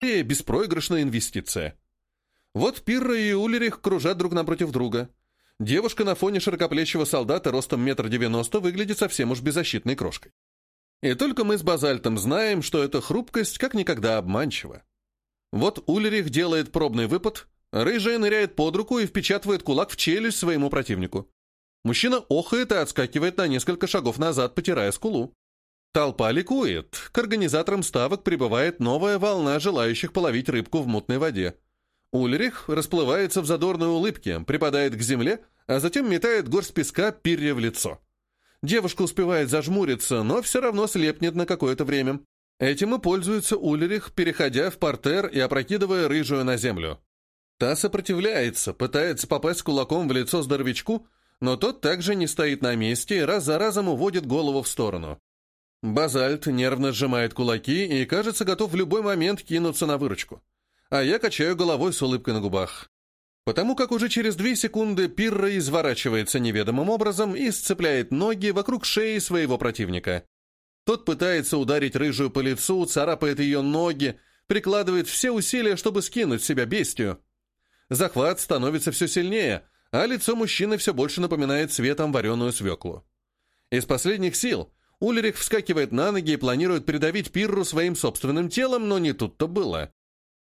и беспроигрышная инвестиция. Вот Пирра и Улерих кружат друг напротив друга. Девушка на фоне широкоплечего солдата ростом метр девяносто выглядит совсем уж беззащитной крошкой. И только мы с Базальтом знаем, что эта хрупкость как никогда обманчива. Вот Ульрих делает пробный выпад, рыжая ныряет под руку и впечатывает кулак в челюсть своему противнику. Мужчина охает и отскакивает на несколько шагов назад, потирая скулу. Толпа ликует. К организаторам ставок прибывает новая волна желающих половить рыбку в мутной воде. Ульрих расплывается в задорной улыбке, припадает к земле, а затем метает горсть песка пирре в лицо. Девушка успевает зажмуриться, но все равно слепнет на какое-то время. Этим и пользуется Ульрих, переходя в портер и опрокидывая рыжую на землю. Та сопротивляется, пытается попасть кулаком в лицо здоровячку, но тот также не стоит на месте и раз за разом уводит голову в сторону. Базальт нервно сжимает кулаки и, кажется, готов в любой момент кинуться на выручку. А я качаю головой с улыбкой на губах. Потому как уже через две секунды Пирра изворачивается неведомым образом и сцепляет ноги вокруг шеи своего противника. Тот пытается ударить рыжую по лицу, царапает ее ноги, прикладывает все усилия, чтобы скинуть себя бестию. Захват становится все сильнее, а лицо мужчины все больше напоминает цветом вареную свеклу. Из последних сил Ульрих вскакивает на ноги и планирует придавить Пирру своим собственным телом, но не тут-то было.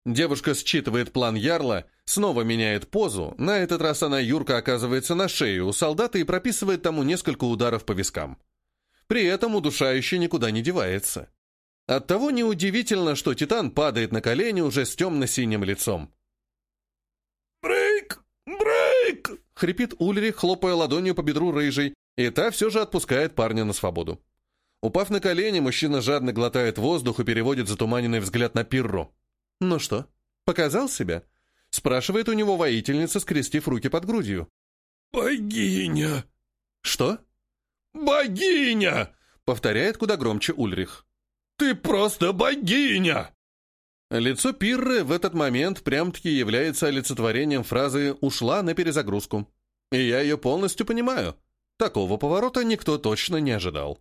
Девушка считывает план Ярла, снова меняет позу, на этот раз она юрко оказывается на шее у солдата и прописывает тому несколько ударов по вискам. При этом удушающий никуда не девается. Оттого неудивительно, что Титан падает на колени уже с темно-синим лицом. «Брейк! Брейк!» — хрипит Ульрих, хлопая ладонью по бедру рыжей, и та все же отпускает парня на свободу. Упав на колени, мужчина жадно глотает воздух и переводит затуманенный взгляд на Пирру. «Ну что, показал себя?» — спрашивает у него воительница, скрестив руки под грудью. «Богиня!» «Что?» «Богиня!» — повторяет куда громче Ульрих. «Ты просто богиня!» Лицо Пирры в этот момент прям-таки является олицетворением фразы «ушла на перезагрузку». И я ее полностью понимаю. Такого поворота никто точно не ожидал.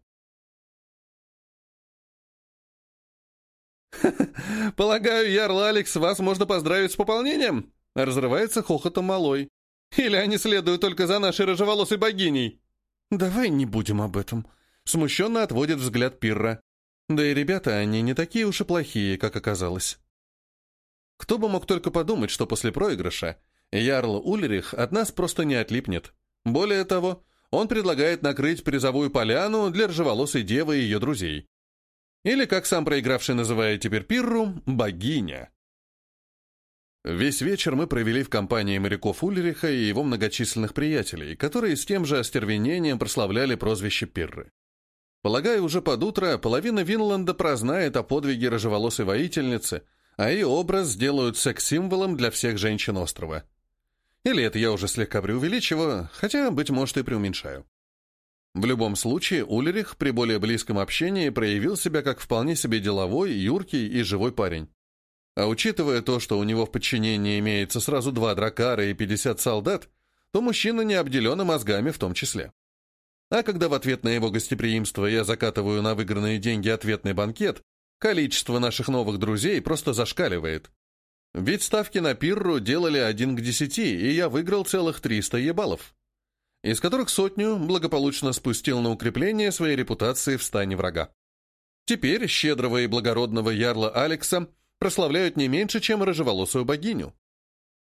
«Полагаю, Ярл Алекс, вас можно поздравить с пополнением?» Разрывается хохотом малой. «Или они следуют только за нашей рыжеволосой богиней?» «Давай не будем об этом», — смущенно отводит взгляд Пирра. «Да и ребята, они не такие уж и плохие, как оказалось». Кто бы мог только подумать, что после проигрыша Ярл Ульрих от нас просто не отлипнет. Более того, он предлагает накрыть призовую поляну для ржеволосой девы и ее друзей. Или, как сам проигравший называет теперь Пирру, богиня. Весь вечер мы провели в компании моряков Ульриха и его многочисленных приятелей, которые с тем же остервенением прославляли прозвище Пирры. Полагаю, уже под утро половина Винланда прознает о подвиге рыжеволосой воительницы, а ее образ сделают секс-символом для всех женщин острова. Или это я уже слегка преувеличиваю, хотя, быть может, и преуменьшаю. В любом случае, Ульрих при более близком общении проявил себя как вполне себе деловой, юркий и живой парень. А учитывая то, что у него в подчинении имеется сразу два дракара и 50 солдат, то мужчина не обделен мозгами в том числе. А когда в ответ на его гостеприимство я закатываю на выигранные деньги ответный банкет, количество наших новых друзей просто зашкаливает. Ведь ставки на пирру делали один к десяти, и я выиграл целых 300 ебалов из которых сотню благополучно спустил на укрепление своей репутации в стане врага. Теперь щедрого и благородного ярла Алекса прославляют не меньше, чем рыжеволосую богиню.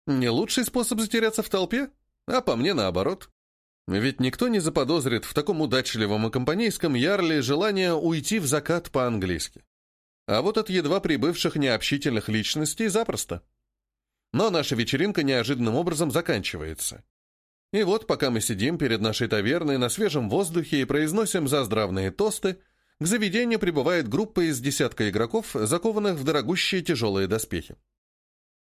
Не лучший способ затеряться в толпе, а по мне наоборот. Ведь никто не заподозрит в таком удачливом и компанейском ярле желание уйти в закат по-английски. А вот от едва прибывших необщительных личностей запросто. Но наша вечеринка неожиданным образом заканчивается. И вот, пока мы сидим перед нашей таверной на свежем воздухе и произносим заздравные тосты, к заведению прибывает группа из десятка игроков, закованных в дорогущие тяжелые доспехи.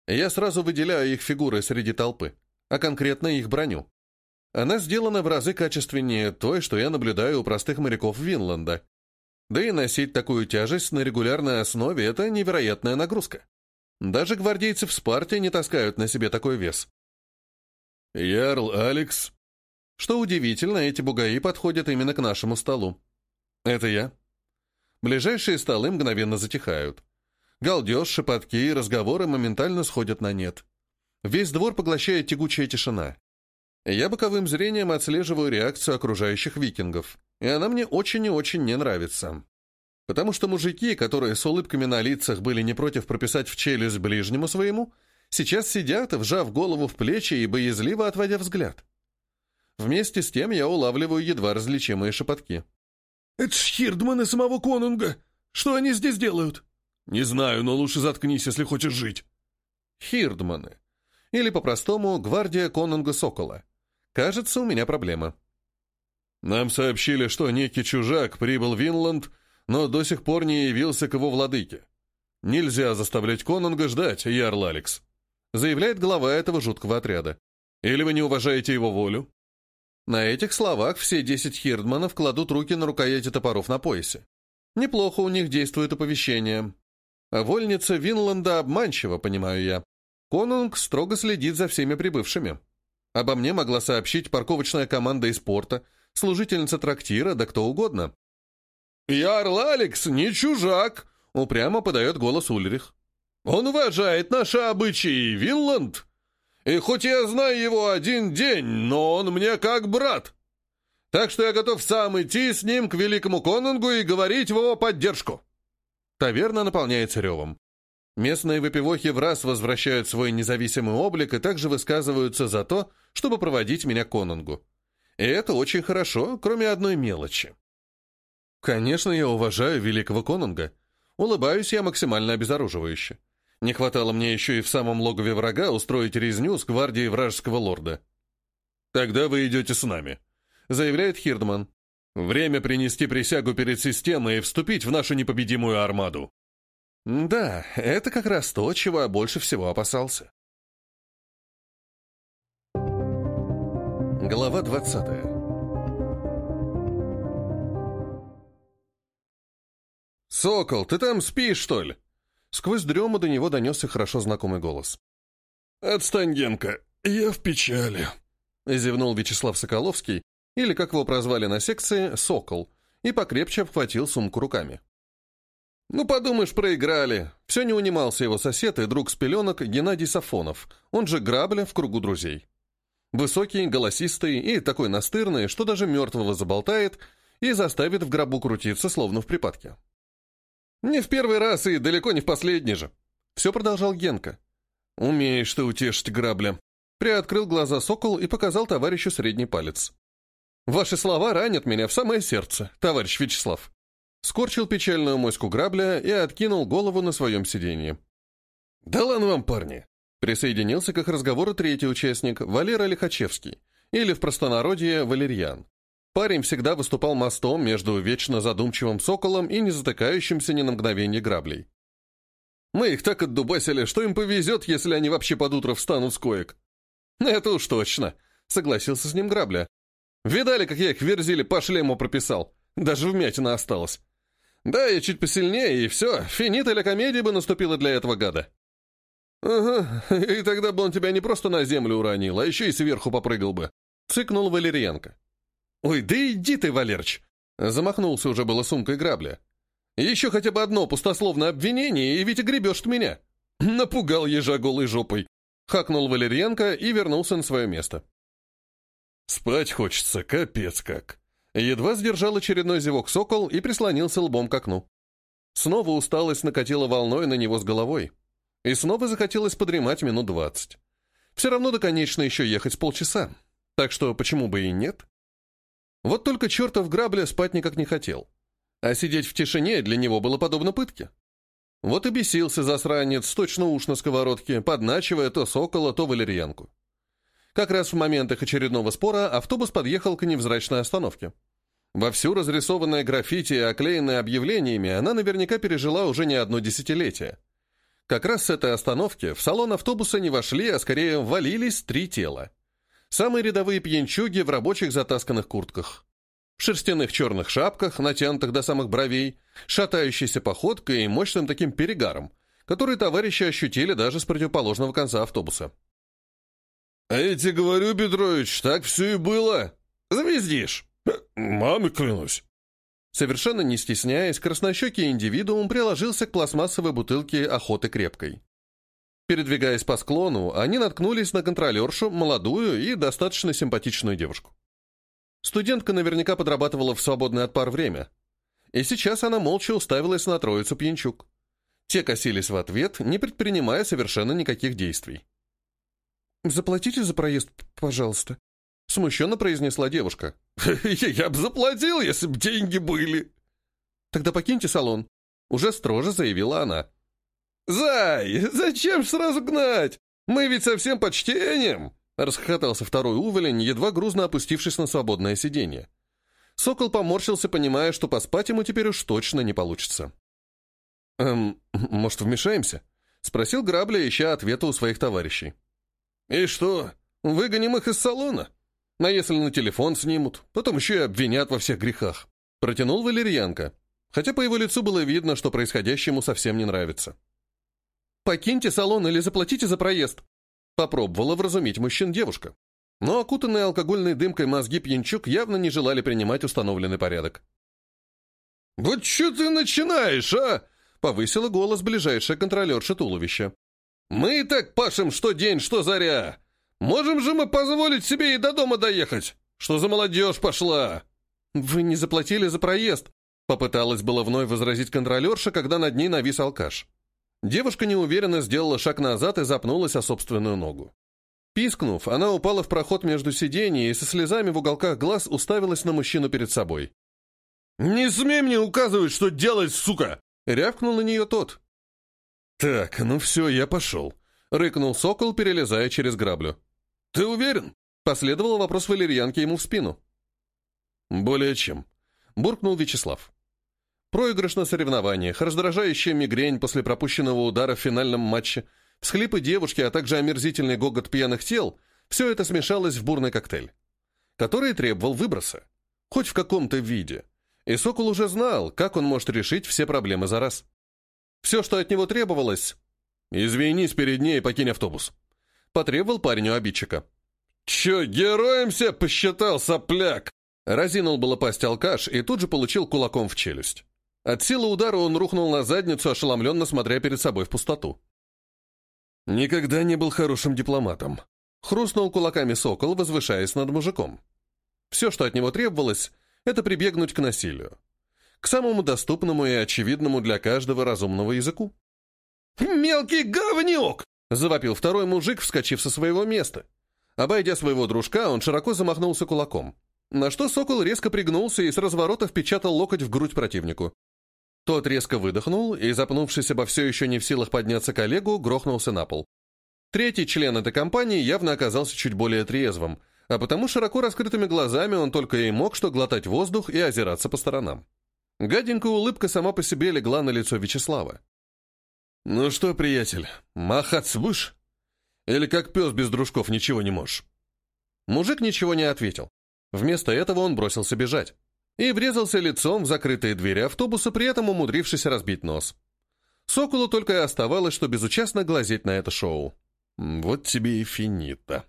Я сразу выделяю их фигуры среди толпы, а конкретно их броню. Она сделана в разы качественнее той, что я наблюдаю у простых моряков Винланда. Да и носить такую тяжесть на регулярной основе – это невероятная нагрузка. Даже гвардейцы в Спарте не таскают на себе такой вес. «Ярл Алекс». Что удивительно, эти бугаи подходят именно к нашему столу. Это я. Ближайшие столы мгновенно затихают. Галдеж, шепотки и разговоры моментально сходят на нет. Весь двор поглощает тягучая тишина. Я боковым зрением отслеживаю реакцию окружающих викингов, и она мне очень и очень не нравится. Потому что мужики, которые с улыбками на лицах были не против прописать в челюсть ближнему своему, сейчас сидят, вжав голову в плечи и боязливо отводя взгляд. Вместе с тем я улавливаю едва различимые шепотки. «Это ж Хирдманы самого конунга! Что они здесь делают?» «Не знаю, но лучше заткнись, если хочешь жить». Хирдманы. Или по-простому гвардия конунга Сокола. Кажется, у меня проблема. Нам сообщили, что некий чужак прибыл в Винланд, но до сих пор не явился к его владыке. Нельзя заставлять конунга ждать, Ярл Алекс. Заявляет глава этого жуткого отряда. Или вы не уважаете его волю? На этих словах все десять хирдманов кладут руки на рукояти топоров на поясе. Неплохо у них действует оповещение. Вольница Винланда обманчива, понимаю я. Конунг строго следит за всеми прибывшими. Обо мне могла сообщить парковочная команда из порта, служительница трактира, да кто угодно. «Ярл Алекс не чужак!» — упрямо подает голос Ульрих. «Он уважает наши обычаи, Винланд. И хоть я знаю его один день, но он мне как брат. Так что я готов сам идти с ним к великому конунгу и говорить в его поддержку». Таверна наполняется ревом. Местные выпивохи в раз возвращают свой независимый облик и также высказываются за то, чтобы проводить меня к конунгу. И это очень хорошо, кроме одной мелочи. Конечно, я уважаю великого конунга. Улыбаюсь я максимально обезоруживающе. Не хватало мне еще и в самом логове врага устроить резню с гвардией вражеского лорда. «Тогда вы идете с нами», — заявляет Хирдман. «Время принести присягу перед системой и вступить в нашу непобедимую армаду». Да, это как раз то, чего я больше всего опасался. Глава двадцатая «Сокол, ты там спишь, что ли?» Сквозь дрему до него донесся хорошо знакомый голос. «Отстань, Генка, я в печали», — зевнул Вячеслав Соколовский, или, как его прозвали на секции, «Сокол», и покрепче обхватил сумку руками. «Ну, подумаешь, проиграли». Все не унимался его сосед и друг с пеленок Геннадий Сафонов, он же Грабля в кругу друзей. Высокий, голосистый и такой настырный, что даже мертвого заболтает и заставит в гробу крутиться, словно в припадке. «Не в первый раз и далеко не в последний же», — все продолжал Генка. «Умеешь ты утешить Грабля». Приоткрыл глаза сокол и показал товарищу средний палец. «Ваши слова ранят меня в самое сердце, товарищ Вячеслав скорчил печальную моську грабля и откинул голову на своем сиденье. «Да ладно вам, парни!» Присоединился к их разговору третий участник, Валера Лихачевский, или в простонародье Валерьян. Парень всегда выступал мостом между вечно задумчивым соколом и не затыкающимся ни на мгновение граблей. «Мы их так отдубасили, что им повезет, если они вообще под утро встанут с коек». «Это уж точно», — согласился с ним грабля. «Видали, как я их верзили по шлему прописал? Даже вмятина осталась. Да, я чуть посильнее, и все, финита ля комедия бы наступила для этого гада. Ага, и тогда бы он тебя не просто на землю уронил, а еще и сверху попрыгал бы. Цыкнул Валерьянка. Ой, да иди ты, Валерч! Замахнулся уже было сумкой грабля. Еще хотя бы одно пустословное обвинение, и ведь гребешь ты меня. Напугал ежа голой жопой. Хакнул Валерьянка и вернулся на свое место. Спать хочется, капец как. Едва сдержал очередной зевок сокол и прислонился лбом к окну. Снова усталость накатила волной на него с головой. И снова захотелось подремать минут двадцать. Все равно до конечно еще ехать полчаса. Так что почему бы и нет? Вот только чертов грабля спать никак не хотел. А сидеть в тишине для него было подобно пытке. Вот и бесился засранец, точно уж на сковородке, подначивая то сокола, то валерьянку. Как раз в момент их очередного спора автобус подъехал к невзрачной остановке. Вовсю разрисованная граффити и оклеенная объявлениями, она наверняка пережила уже не одно десятилетие. Как раз с этой остановки в салон автобуса не вошли, а скорее валились три тела. Самые рядовые пьянчуги в рабочих затасканных куртках. В шерстяных черных шапках, натянутых до самых бровей, шатающейся походкой и мощным таким перегаром, который товарищи ощутили даже с противоположного конца автобуса. «А я тебе говорю, Петрович, так все и было. Звездишь!» «Мамы клянусь!» Совершенно не стесняясь, краснощекий индивидуум приложился к пластмассовой бутылке охоты крепкой. Передвигаясь по склону, они наткнулись на контролершу, молодую и достаточно симпатичную девушку. Студентка наверняка подрабатывала в свободное от пар время. И сейчас она молча уставилась на троицу пьянчук. Те косились в ответ, не предпринимая совершенно никаких действий. «Заплатите за проезд, пожалуйста», — смущенно произнесла девушка. «Я бы заплатил, если бы деньги были». «Тогда покиньте салон», — уже строже заявила она. «Зай, зачем сразу гнать? Мы ведь со всем почтением!» Расхохотался второй уволень, едва грузно опустившись на свободное сиденье. Сокол поморщился, понимая, что поспать ему теперь уж точно не получится. «Эм, может, вмешаемся?» — спросил Грабля, ища ответа у своих товарищей. «И что, выгоним их из салона? А если на телефон снимут, потом еще и обвинят во всех грехах?» Протянул Валерьянка, хотя по его лицу было видно, что происходящее ему совсем не нравится. «Покиньте салон или заплатите за проезд», — попробовала вразумить мужчин девушка. Но окутанные алкогольной дымкой мозги пьянчук явно не желали принимать установленный порядок. «Вот что ты начинаешь, а?» — повысила голос ближайшая контролерша туловища. «Мы и так пашем что день, что заря. Можем же мы позволить себе и до дома доехать? Что за молодежь пошла?» «Вы не заплатили за проезд», — попыталась было вновь возразить контролерша, когда над ней навис алкаш. Девушка неуверенно сделала шаг назад и запнулась о собственную ногу. Пискнув, она упала в проход между сидений и со слезами в уголках глаз уставилась на мужчину перед собой. «Не смей мне указывать, что делать, сука!» — рявкнул на нее тот. «Так, ну все, я пошел», — рыкнул сокол, перелезая через граблю. «Ты уверен?» — последовал вопрос валерьянки ему в спину. «Более чем», — буркнул Вячеслав. Проигрыш на соревнованиях, раздражающая мигрень после пропущенного удара в финальном матче, всхлипы девушки, а также омерзительный гогот пьяных тел — все это смешалось в бурный коктейль, который требовал выброса, хоть в каком-то виде. И Сокол уже знал, как он может решить все проблемы за раз. Все, что от него требовалось — «Извинись перед ней и покинь автобус», — потребовал парень у обидчика. «Че, героем себя посчитал, сопляк?» Разинул было пасть алкаш и тут же получил кулаком в челюсть. От силы удара он рухнул на задницу, ошеломленно смотря перед собой в пустоту. Никогда не был хорошим дипломатом. Хрустнул кулаками сокол, возвышаясь над мужиком. Все, что от него требовалось, это прибегнуть к насилию. К самому доступному и очевидному для каждого разумного языку. «Мелкий говнюк!» — завопил второй мужик, вскочив со своего места. Обойдя своего дружка, он широко замахнулся кулаком. На что сокол резко пригнулся и с разворота впечатал локоть в грудь противнику. Тот резко выдохнул и, запнувшись обо все еще не в силах подняться коллегу, грохнулся на пол. Третий член этой компании явно оказался чуть более трезвым, а потому широко раскрытыми глазами он только и мог что глотать воздух и озираться по сторонам. Гаденькая улыбка сама по себе легла на лицо Вячеслава. «Ну что, приятель, махаться будешь? Или как пес без дружков ничего не можешь?» Мужик ничего не ответил. Вместо этого он бросился бежать и врезался лицом в закрытые двери автобуса, при этом умудрившись разбить нос. Соколу только и оставалось, что безучастно глазеть на это шоу. Вот тебе и финита.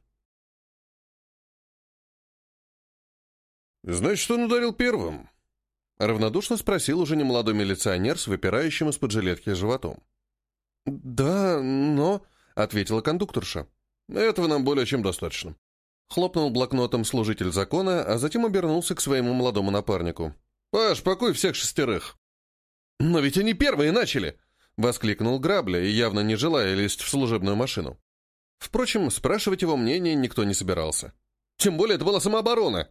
«Значит, он ударил первым?» Равнодушно спросил уже немолодой милиционер с выпирающим из-под жилетки животом. «Да, но...» — ответила кондукторша. «Этого нам более чем достаточно. Хлопнул блокнотом служитель закона, а затем обернулся к своему молодому напарнику. «Паш, покой всех шестерых!» «Но ведь они первые начали!» — воскликнул Грабля, явно не желая лезть в служебную машину. Впрочем, спрашивать его мнение никто не собирался. Тем более это была самооборона.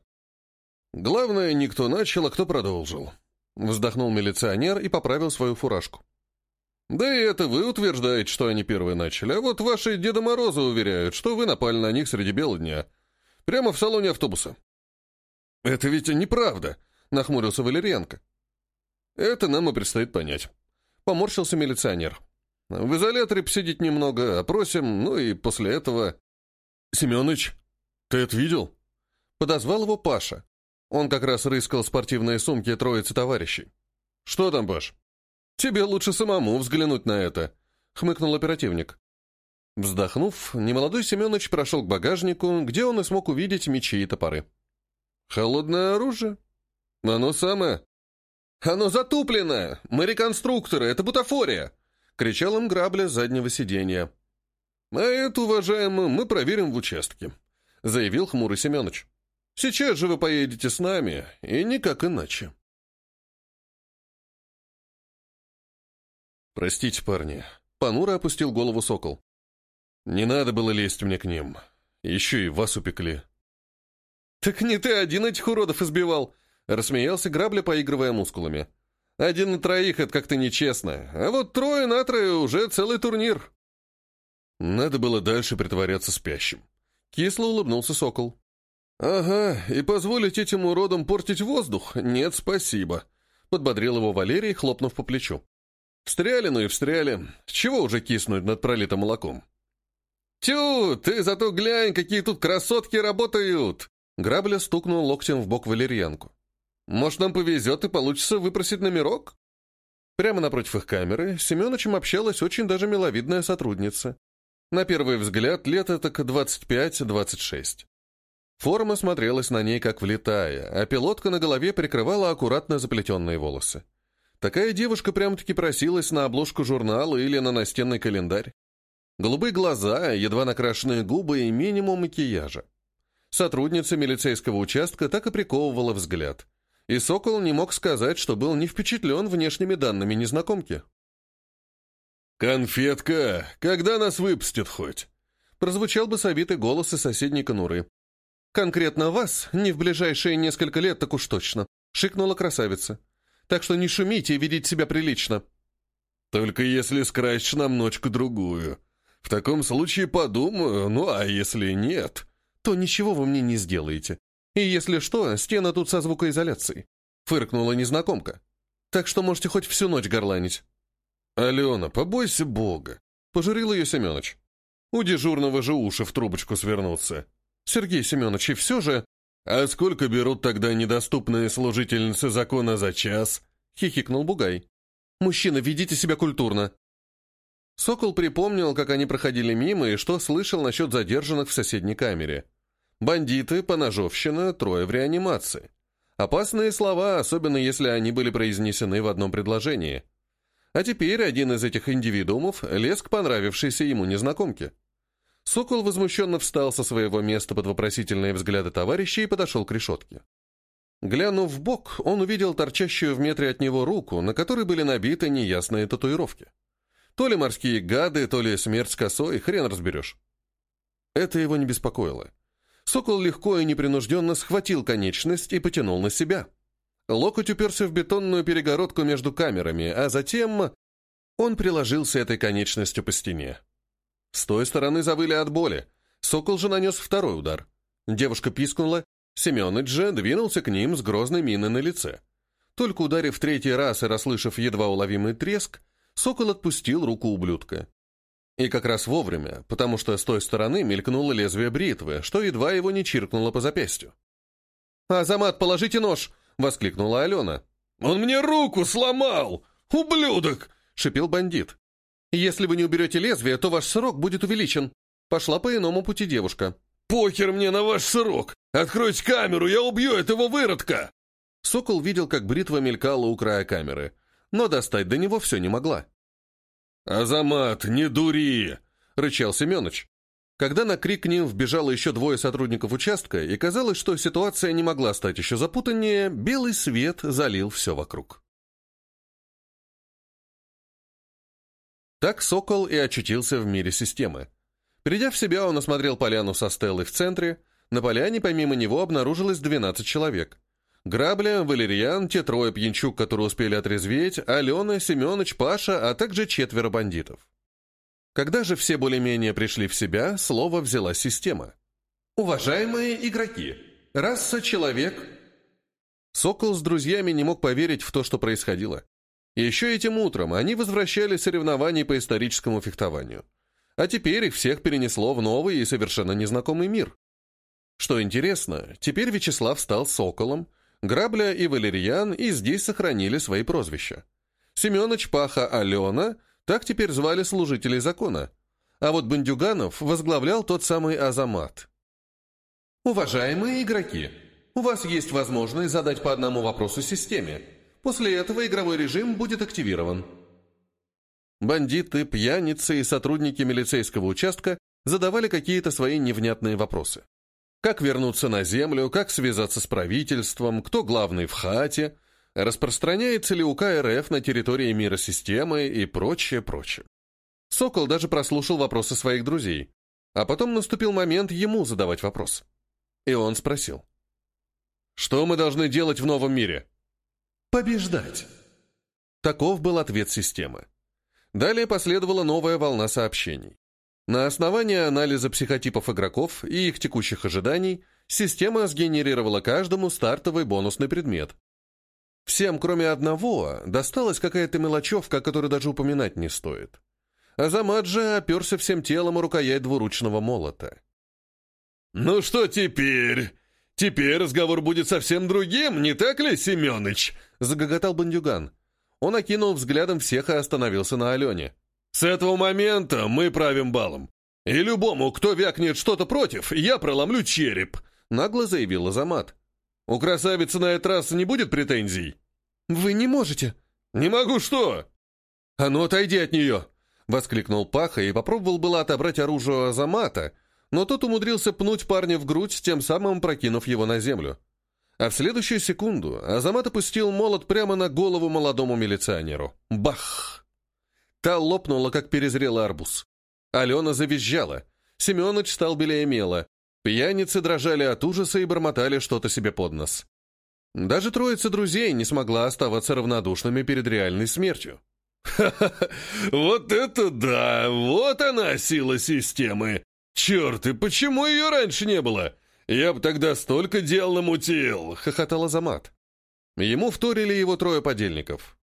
Главное, никто начал, а кто продолжил. Вздохнул милиционер и поправил свою фуражку. Да и это вы утверждаете, что они первые начали, а вот ваши Деда Морозы уверяют, что вы напали на них среди бела дня. Прямо в салоне автобуса». «Это ведь неправда», — нахмурился Валерьянко. «Это нам и предстоит понять». Поморщился милиционер. «В изоляторе посидеть немного, опросим, ну и после этого...» «Семеныч, ты это видел?» Подозвал его Паша. Он как раз рыскал спортивные сумки троицы товарищей. «Что там, Паш?» «Тебе лучше самому взглянуть на это», — хмыкнул оперативник. Вздохнув, немолодой Семенович прошел к багажнику, где он и смог увидеть мечи и топоры. «Холодное оружие? Оно самое. «Оно затуплено! Мы реконструкторы, это бутафория!» — кричал им грабля заднего сиденья. «А это, уважаемый, мы проверим в участке», — заявил хмурый Семенович. «Сейчас же вы поедете с нами, и никак иначе». «Простите, парни», — понуро опустил голову сокол. «Не надо было лезть мне к ним. Еще и вас упекли». «Так не ты один этих уродов избивал!» — рассмеялся Грабля, поигрывая мускулами. «Один на троих — это как-то нечестно, а вот трое на трое — уже целый турнир». Надо было дальше притворяться спящим. Кисло улыбнулся сокол. «Ага, и позволить этим уродам портить воздух? Нет, спасибо», — подбодрил его Валерий, хлопнув по плечу. «Встряли, ну и встряли. Чего уже киснуть над пролитым молоком?» «Тю, ты зато глянь, какие тут красотки работают!» Грабля стукнул локтем в бок валерьянку. «Может, нам повезет и получится выпросить номерок?» Прямо напротив их камеры с Семеновичем общалась очень даже миловидная сотрудница. На первый взгляд, лет это к 25-26. Форма смотрелась на ней как влетая, а пилотка на голове прикрывала аккуратно заплетенные волосы. Такая девушка прям-таки просилась на обложку журнала или на настенный календарь. Голубые глаза, едва накрашенные губы и минимум макияжа. Сотрудница милицейского участка так и приковывала взгляд. И Сокол не мог сказать, что был не впечатлен внешними данными незнакомки. «Конфетка, когда нас выпустят хоть?» Прозвучал бы совитый голос из соседней конуры. «Конкретно вас не в ближайшие несколько лет, так уж точно», — шикнула красавица. «Так что не шумите и ведите себя прилично». «Только если скрасишь нам ночку-другую. В таком случае подумаю, ну а если нет...» то ничего вы мне не сделаете. И если что, стена тут со звукоизоляцией. Фыркнула незнакомка. Так что можете хоть всю ночь горланить. Алена, побойся Бога. Пожурил ее Семенович. У дежурного же уши в трубочку свернутся. Сергей Семенович, и все же... А сколько берут тогда недоступные служительницы закона за час? Хихикнул Бугай. Мужчина, ведите себя культурно. Сокол припомнил, как они проходили мимо и что слышал насчет задержанных в соседней камере. Бандиты, поножовщина, трое в реанимации. Опасные слова, особенно если они были произнесены в одном предложении. А теперь один из этих индивидуумов лез к понравившейся ему незнакомке. Сокол возмущенно встал со своего места под вопросительные взгляды товарища и подошел к решетке. Глянув в бок, он увидел торчащую в метре от него руку, на которой были набиты неясные татуировки. То ли морские гады, то ли смерть с косой, хрен разберешь. Это его не беспокоило. Сокол легко и непринужденно схватил конечность и потянул на себя. Локоть уперся в бетонную перегородку между камерами, а затем он приложился этой конечностью по стене. С той стороны завыли от боли. Сокол же нанес второй удар. Девушка пискнула. Семеныч же двинулся к ним с грозной миной на лице. Только ударив третий раз и расслышав едва уловимый треск, Сокол отпустил руку ублюдка. И как раз вовремя, потому что с той стороны мелькнуло лезвие бритвы, что едва его не чиркнуло по запястью. «Азамат, положите нож!» — воскликнула Алена. «Он мне руку сломал! Ублюдок!» — шипел бандит. «Если вы не уберете лезвие, то ваш срок будет увеличен». Пошла по иному пути девушка. «Похер мне на ваш срок! Откройте камеру, я убью этого выродка!» Сокол видел, как бритва мелькала у края камеры но достать до него все не могла. «Азамат, не дури!» — рычал Семенович. Когда на крик к ним вбежало еще двое сотрудников участка, и казалось, что ситуация не могла стать еще запутаннее, белый свет залил все вокруг. Так Сокол и очутился в мире системы. Придя в себя, он осмотрел поляну со стеллой в центре. На поляне помимо него обнаружилось 12 человек. Грабля, Валерьян, те трое пьянчук, которые успели отрезветь, Алена, Семенович, Паша, а также четверо бандитов. Когда же все более-менее пришли в себя, слово взяла система. «Уважаемые игроки, раса человек...» Сокол с друзьями не мог поверить в то, что происходило. Еще этим утром они возвращали соревнований по историческому фехтованию. А теперь их всех перенесло в новый и совершенно незнакомый мир. Что интересно, теперь Вячеслав стал соколом, Грабля и Валерьян и здесь сохранили свои прозвища. Семенович, Паха, Алена – так теперь звали служителей закона. А вот Бандюганов возглавлял тот самый Азамат. Уважаемые игроки, у вас есть возможность задать по одному вопросу системе. После этого игровой режим будет активирован. Бандиты, пьяницы и сотрудники милицейского участка задавали какие-то свои невнятные вопросы. Как вернуться на землю, как связаться с правительством, кто главный в хате, распространяется ли УК РФ на территории мира системы и прочее, прочее. Сокол даже прослушал вопросы своих друзей, а потом наступил момент ему задавать вопрос. И он спросил. «Что мы должны делать в новом мире?» «Побеждать». Таков был ответ системы. Далее последовала новая волна сообщений. На основании анализа психотипов игроков и их текущих ожиданий система сгенерировала каждому стартовый бонусный предмет. Всем, кроме одного, досталась какая-то мелочевка, о которой даже упоминать не стоит. Азамат же оперся всем телом о рукоять двуручного молота. «Ну что теперь? Теперь разговор будет совсем другим, не так ли, Семеныч?» — загоготал бандюган. Он окинул взглядом всех и остановился на Алене. «С этого момента мы правим балом. И любому, кто вякнет что-то против, я проломлю череп», — нагло заявил Азамат. «У красавицы на этот раз не будет претензий?» «Вы не можете». «Не могу что?» «А ну, отойди от нее!» — воскликнул Паха и попробовал было отобрать оружие Азамата, но тот умудрился пнуть парня в грудь, тем самым прокинув его на землю. А в следующую секунду Азамат опустил молот прямо на голову молодому милиционеру. Бах! Та лопнула, как перезрелый арбуз. Алена завизжала. Семенович стал белее мела. Пьяницы дрожали от ужаса и бормотали что-то себе под нос. Даже троица друзей не смогла оставаться равнодушными перед реальной смертью. «Ха-ха-ха! Вот это да! Вот она, сила системы! Черт, и почему ее раньше не было? «Я бы тогда столько дел намутил!» — хохотал Азамат. Ему вторили его трое подельников.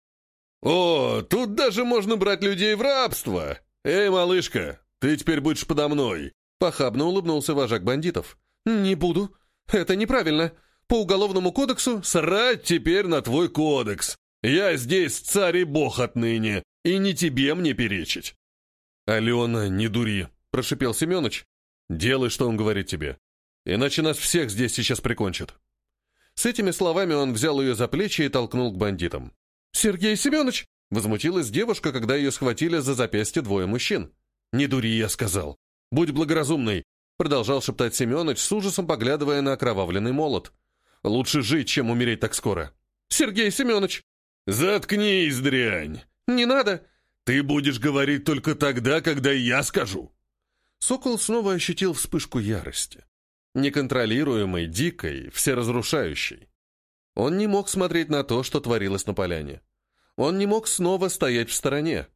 «О, тут даже можно брать людей в рабство! Эй, малышка, ты теперь будешь подо мной!» Похабно улыбнулся вожак бандитов. «Не буду. Это неправильно. По уголовному кодексу...» «Срать теперь на твой кодекс! Я здесь царь и бог отныне, и не тебе мне перечить!» «Алена, не дури!» — прошипел Семенович. «Делай, что он говорит тебе. Иначе нас всех здесь сейчас прикончат». С этими словами он взял ее за плечи и толкнул к бандитам. «Сергей Семенович!» — возмутилась девушка, когда ее схватили за запястье двое мужчин. «Не дури, я сказал. Будь благоразумной!» — продолжал шептать Семенович, с ужасом поглядывая на окровавленный молот. «Лучше жить, чем умереть так скоро». «Сергей Семенович!» «Заткнись, дрянь!» «Не надо!» «Ты будешь говорить только тогда, когда я скажу!» Сокол снова ощутил вспышку ярости неконтролируемой, дикой, всеразрушающей. Он не мог смотреть на то, что творилось на поляне. Он не мог снова стоять в стороне.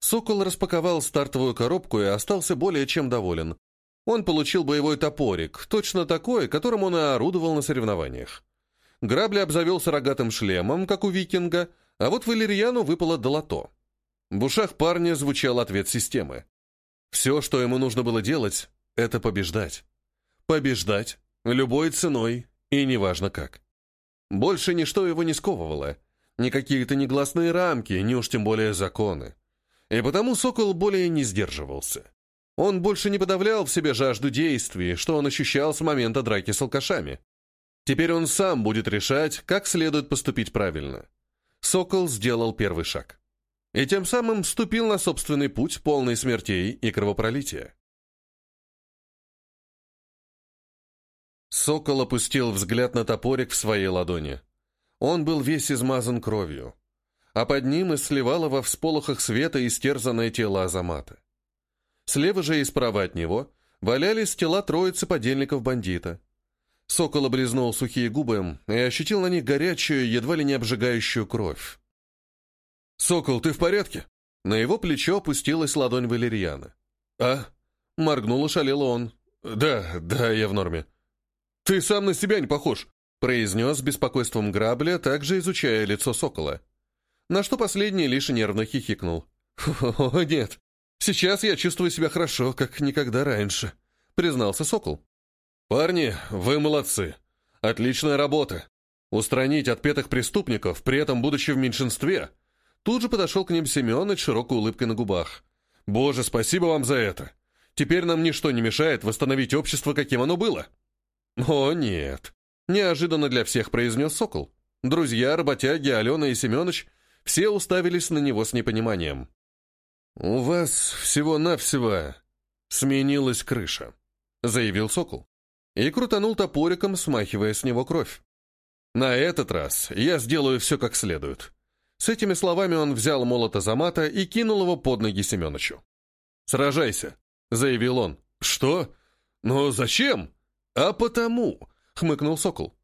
Сокол распаковал стартовую коробку и остался более чем доволен. Он получил боевой топорик, точно такой, которым он и орудовал на соревнованиях. Грабли обзавелся рогатым шлемом, как у викинга, а вот Валерьяну выпало долото. В ушах парня звучал ответ системы. Все, что ему нужно было делать, это побеждать. Побеждать, любой ценой, и неважно как. Больше ничто его не сковывало. Ни какие-то негласные рамки, ни уж тем более законы. И потому Сокол более не сдерживался. Он больше не подавлял в себе жажду действий, что он ощущал с момента драки с алкашами. Теперь он сам будет решать, как следует поступить правильно. Сокол сделал первый шаг. И тем самым вступил на собственный путь, полный смертей и кровопролития. Сокол опустил взгляд на топорик в своей ладони. Он был весь измазан кровью, а под ним и сливало во всполохах света истерзанное тело Азамата. Слева же и справа от него валялись тела троицы подельников бандита. Сокол облизнул сухие губы и ощутил на них горячую, едва ли не обжигающую кровь. «Сокол, ты в порядке?» На его плечо опустилась ладонь Валерьяна. «А?» — моргнул и шалел он. «Да, да, я в норме». «Ты сам на себя не похож», — произнес с беспокойством грабля, также изучая лицо сокола. На что последний лишь нервно хихикнул. «О, нет, сейчас я чувствую себя хорошо, как никогда раньше», — признался сокол. «Парни, вы молодцы. Отличная работа. Устранить отпетых преступников, при этом будучи в меньшинстве». Тут же подошел к ним Семенович широкой улыбкой на губах. «Боже, спасибо вам за это. Теперь нам ничто не мешает восстановить общество, каким оно было». «О, нет!» — неожиданно для всех произнес Сокол. Друзья, работяги, Алена и Семенович все уставились на него с непониманием. «У вас всего-навсего сменилась крыша», — заявил Сокол. И крутанул топориком, смахивая с него кровь. «На этот раз я сделаю все как следует». С этими словами он взял молот Азамата и кинул его под ноги Семеновичу. «Сражайся», — заявил он. «Что? Но зачем?» «А потому», — хмыкнул Сокол.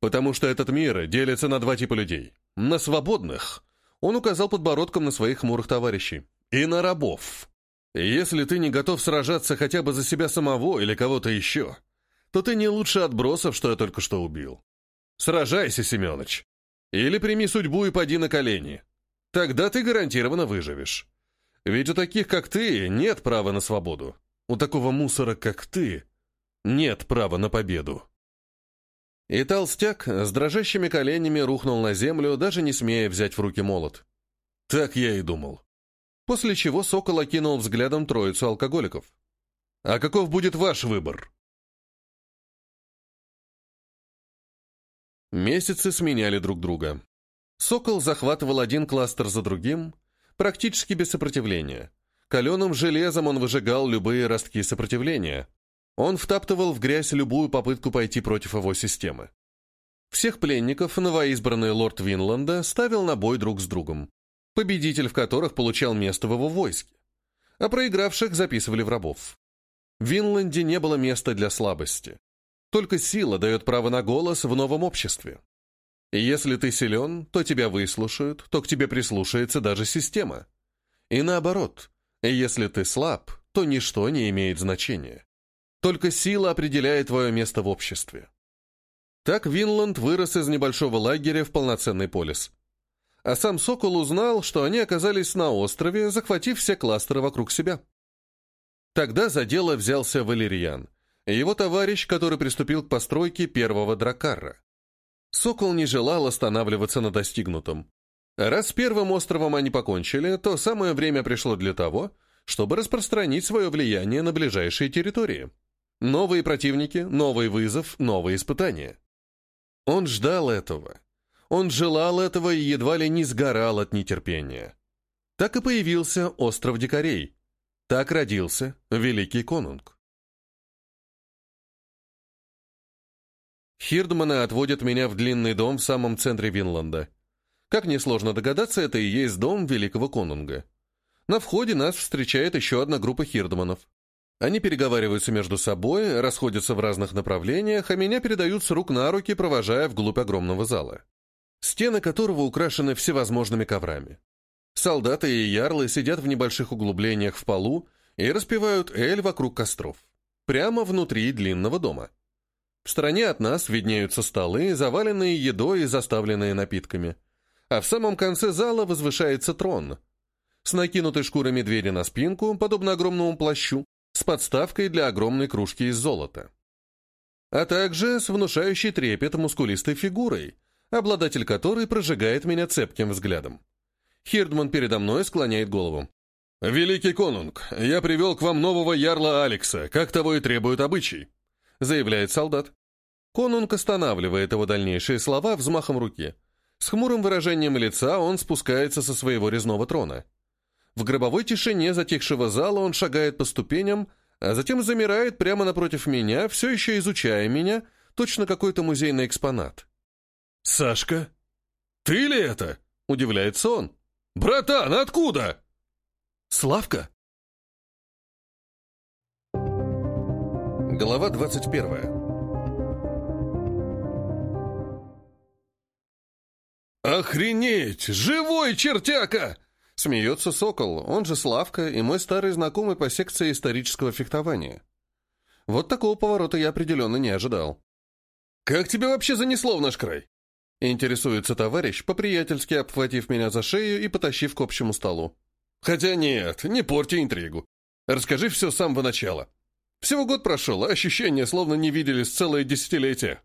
«Потому что этот мир делится на два типа людей. На свободных, он указал подбородком на своих хмурых товарищей. «И на рабов. Если ты не готов сражаться хотя бы за себя самого или кого-то еще, то ты не лучше отбросов, что я только что убил. Сражайся, Семенович. Или прими судьбу и поди на колени. Тогда ты гарантированно выживешь. Ведь у таких, как ты, нет права на свободу. У такого мусора, как ты, нет права на победу». И толстяк с дрожащими коленями рухнул на землю, даже не смея взять в руки молот. Так я и думал. После чего Сокол окинул взглядом троицу алкоголиков. «А каков будет ваш выбор?» Месяцы сменяли друг друга. Сокол захватывал один кластер за другим, практически без сопротивления. Каленым железом он выжигал любые ростки сопротивления, он втаптывал в грязь любую попытку пойти против его системы. Всех пленников новоизбранный лорд Винланда ставил на бой друг с другом, победитель в которых получал место в его войске, а проигравших записывали в рабов. В Винланде не было места для слабости. Только сила дает право на голос в новом обществе. И если ты силен, то тебя выслушают, то к тебе прислушается даже система. И наоборот, если ты слаб, то ничто не имеет значения. Только сила определяет твое место в обществе. Так Винланд вырос из небольшого лагеря в полноценный полис. А сам Сокол узнал, что они оказались на острове, захватив все кластеры вокруг себя. Тогда за дело взялся Валерьян, его товарищ, который приступил к постройке первого дракара. Сокол не желал останавливаться на достигнутом. Раз с первым островом они покончили, то самое время пришло для того, чтобы распространить свое влияние на ближайшие территории. Новые противники, новый вызов, новые испытания. Он ждал этого. Он желал этого и едва ли не сгорал от нетерпения. Так и появился остров дикарей. Так родился Великий Конунг. Хирдманы отводят меня в длинный дом в самом центре Винланда. Как несложно догадаться, это и есть дом Великого Конунга. На входе нас встречает еще одна группа хирдманов. Они переговариваются между собой, расходятся в разных направлениях, а меня передают с рук на руки, провожая вглубь огромного зала, стены которого украшены всевозможными коврами. Солдаты и ярлы сидят в небольших углублениях в полу и распевают эль вокруг костров, прямо внутри длинного дома. В стороне от нас виднеются столы, заваленные едой и заставленные напитками. А в самом конце зала возвышается трон. С накинутой шкурой медведя на спинку, подобно огромному плащу, с подставкой для огромной кружки из золота. А также с внушающей трепет мускулистой фигурой, обладатель которой прожигает меня цепким взглядом. Хирдман передо мной склоняет голову. «Великий конунг, я привел к вам нового ярла Алекса, как того и требует обычай», заявляет солдат. Конунг останавливает его дальнейшие слова взмахом руки. С хмурым выражением лица он спускается со своего резного трона. В гробовой тишине затихшего зала он шагает по ступеням, а затем замирает прямо напротив меня, все еще изучая меня, точно какой-то музейный экспонат. «Сашка? Ты ли это?» — удивляется он. «Братан, откуда?» «Славка?» Глава двадцать первая. «Охренеть! Живой чертяка!» Смеется Сокол, он же Славка и мой старый знакомый по секции исторического фехтования. Вот такого поворота я определенно не ожидал. «Как тебя вообще занесло в наш край?» Интересуется товарищ, по-приятельски обхватив меня за шею и потащив к общему столу. «Хотя нет, не порти интригу. Расскажи все с самого начала. Всего год прошел, а ощущения словно не виделись целое десятилетие».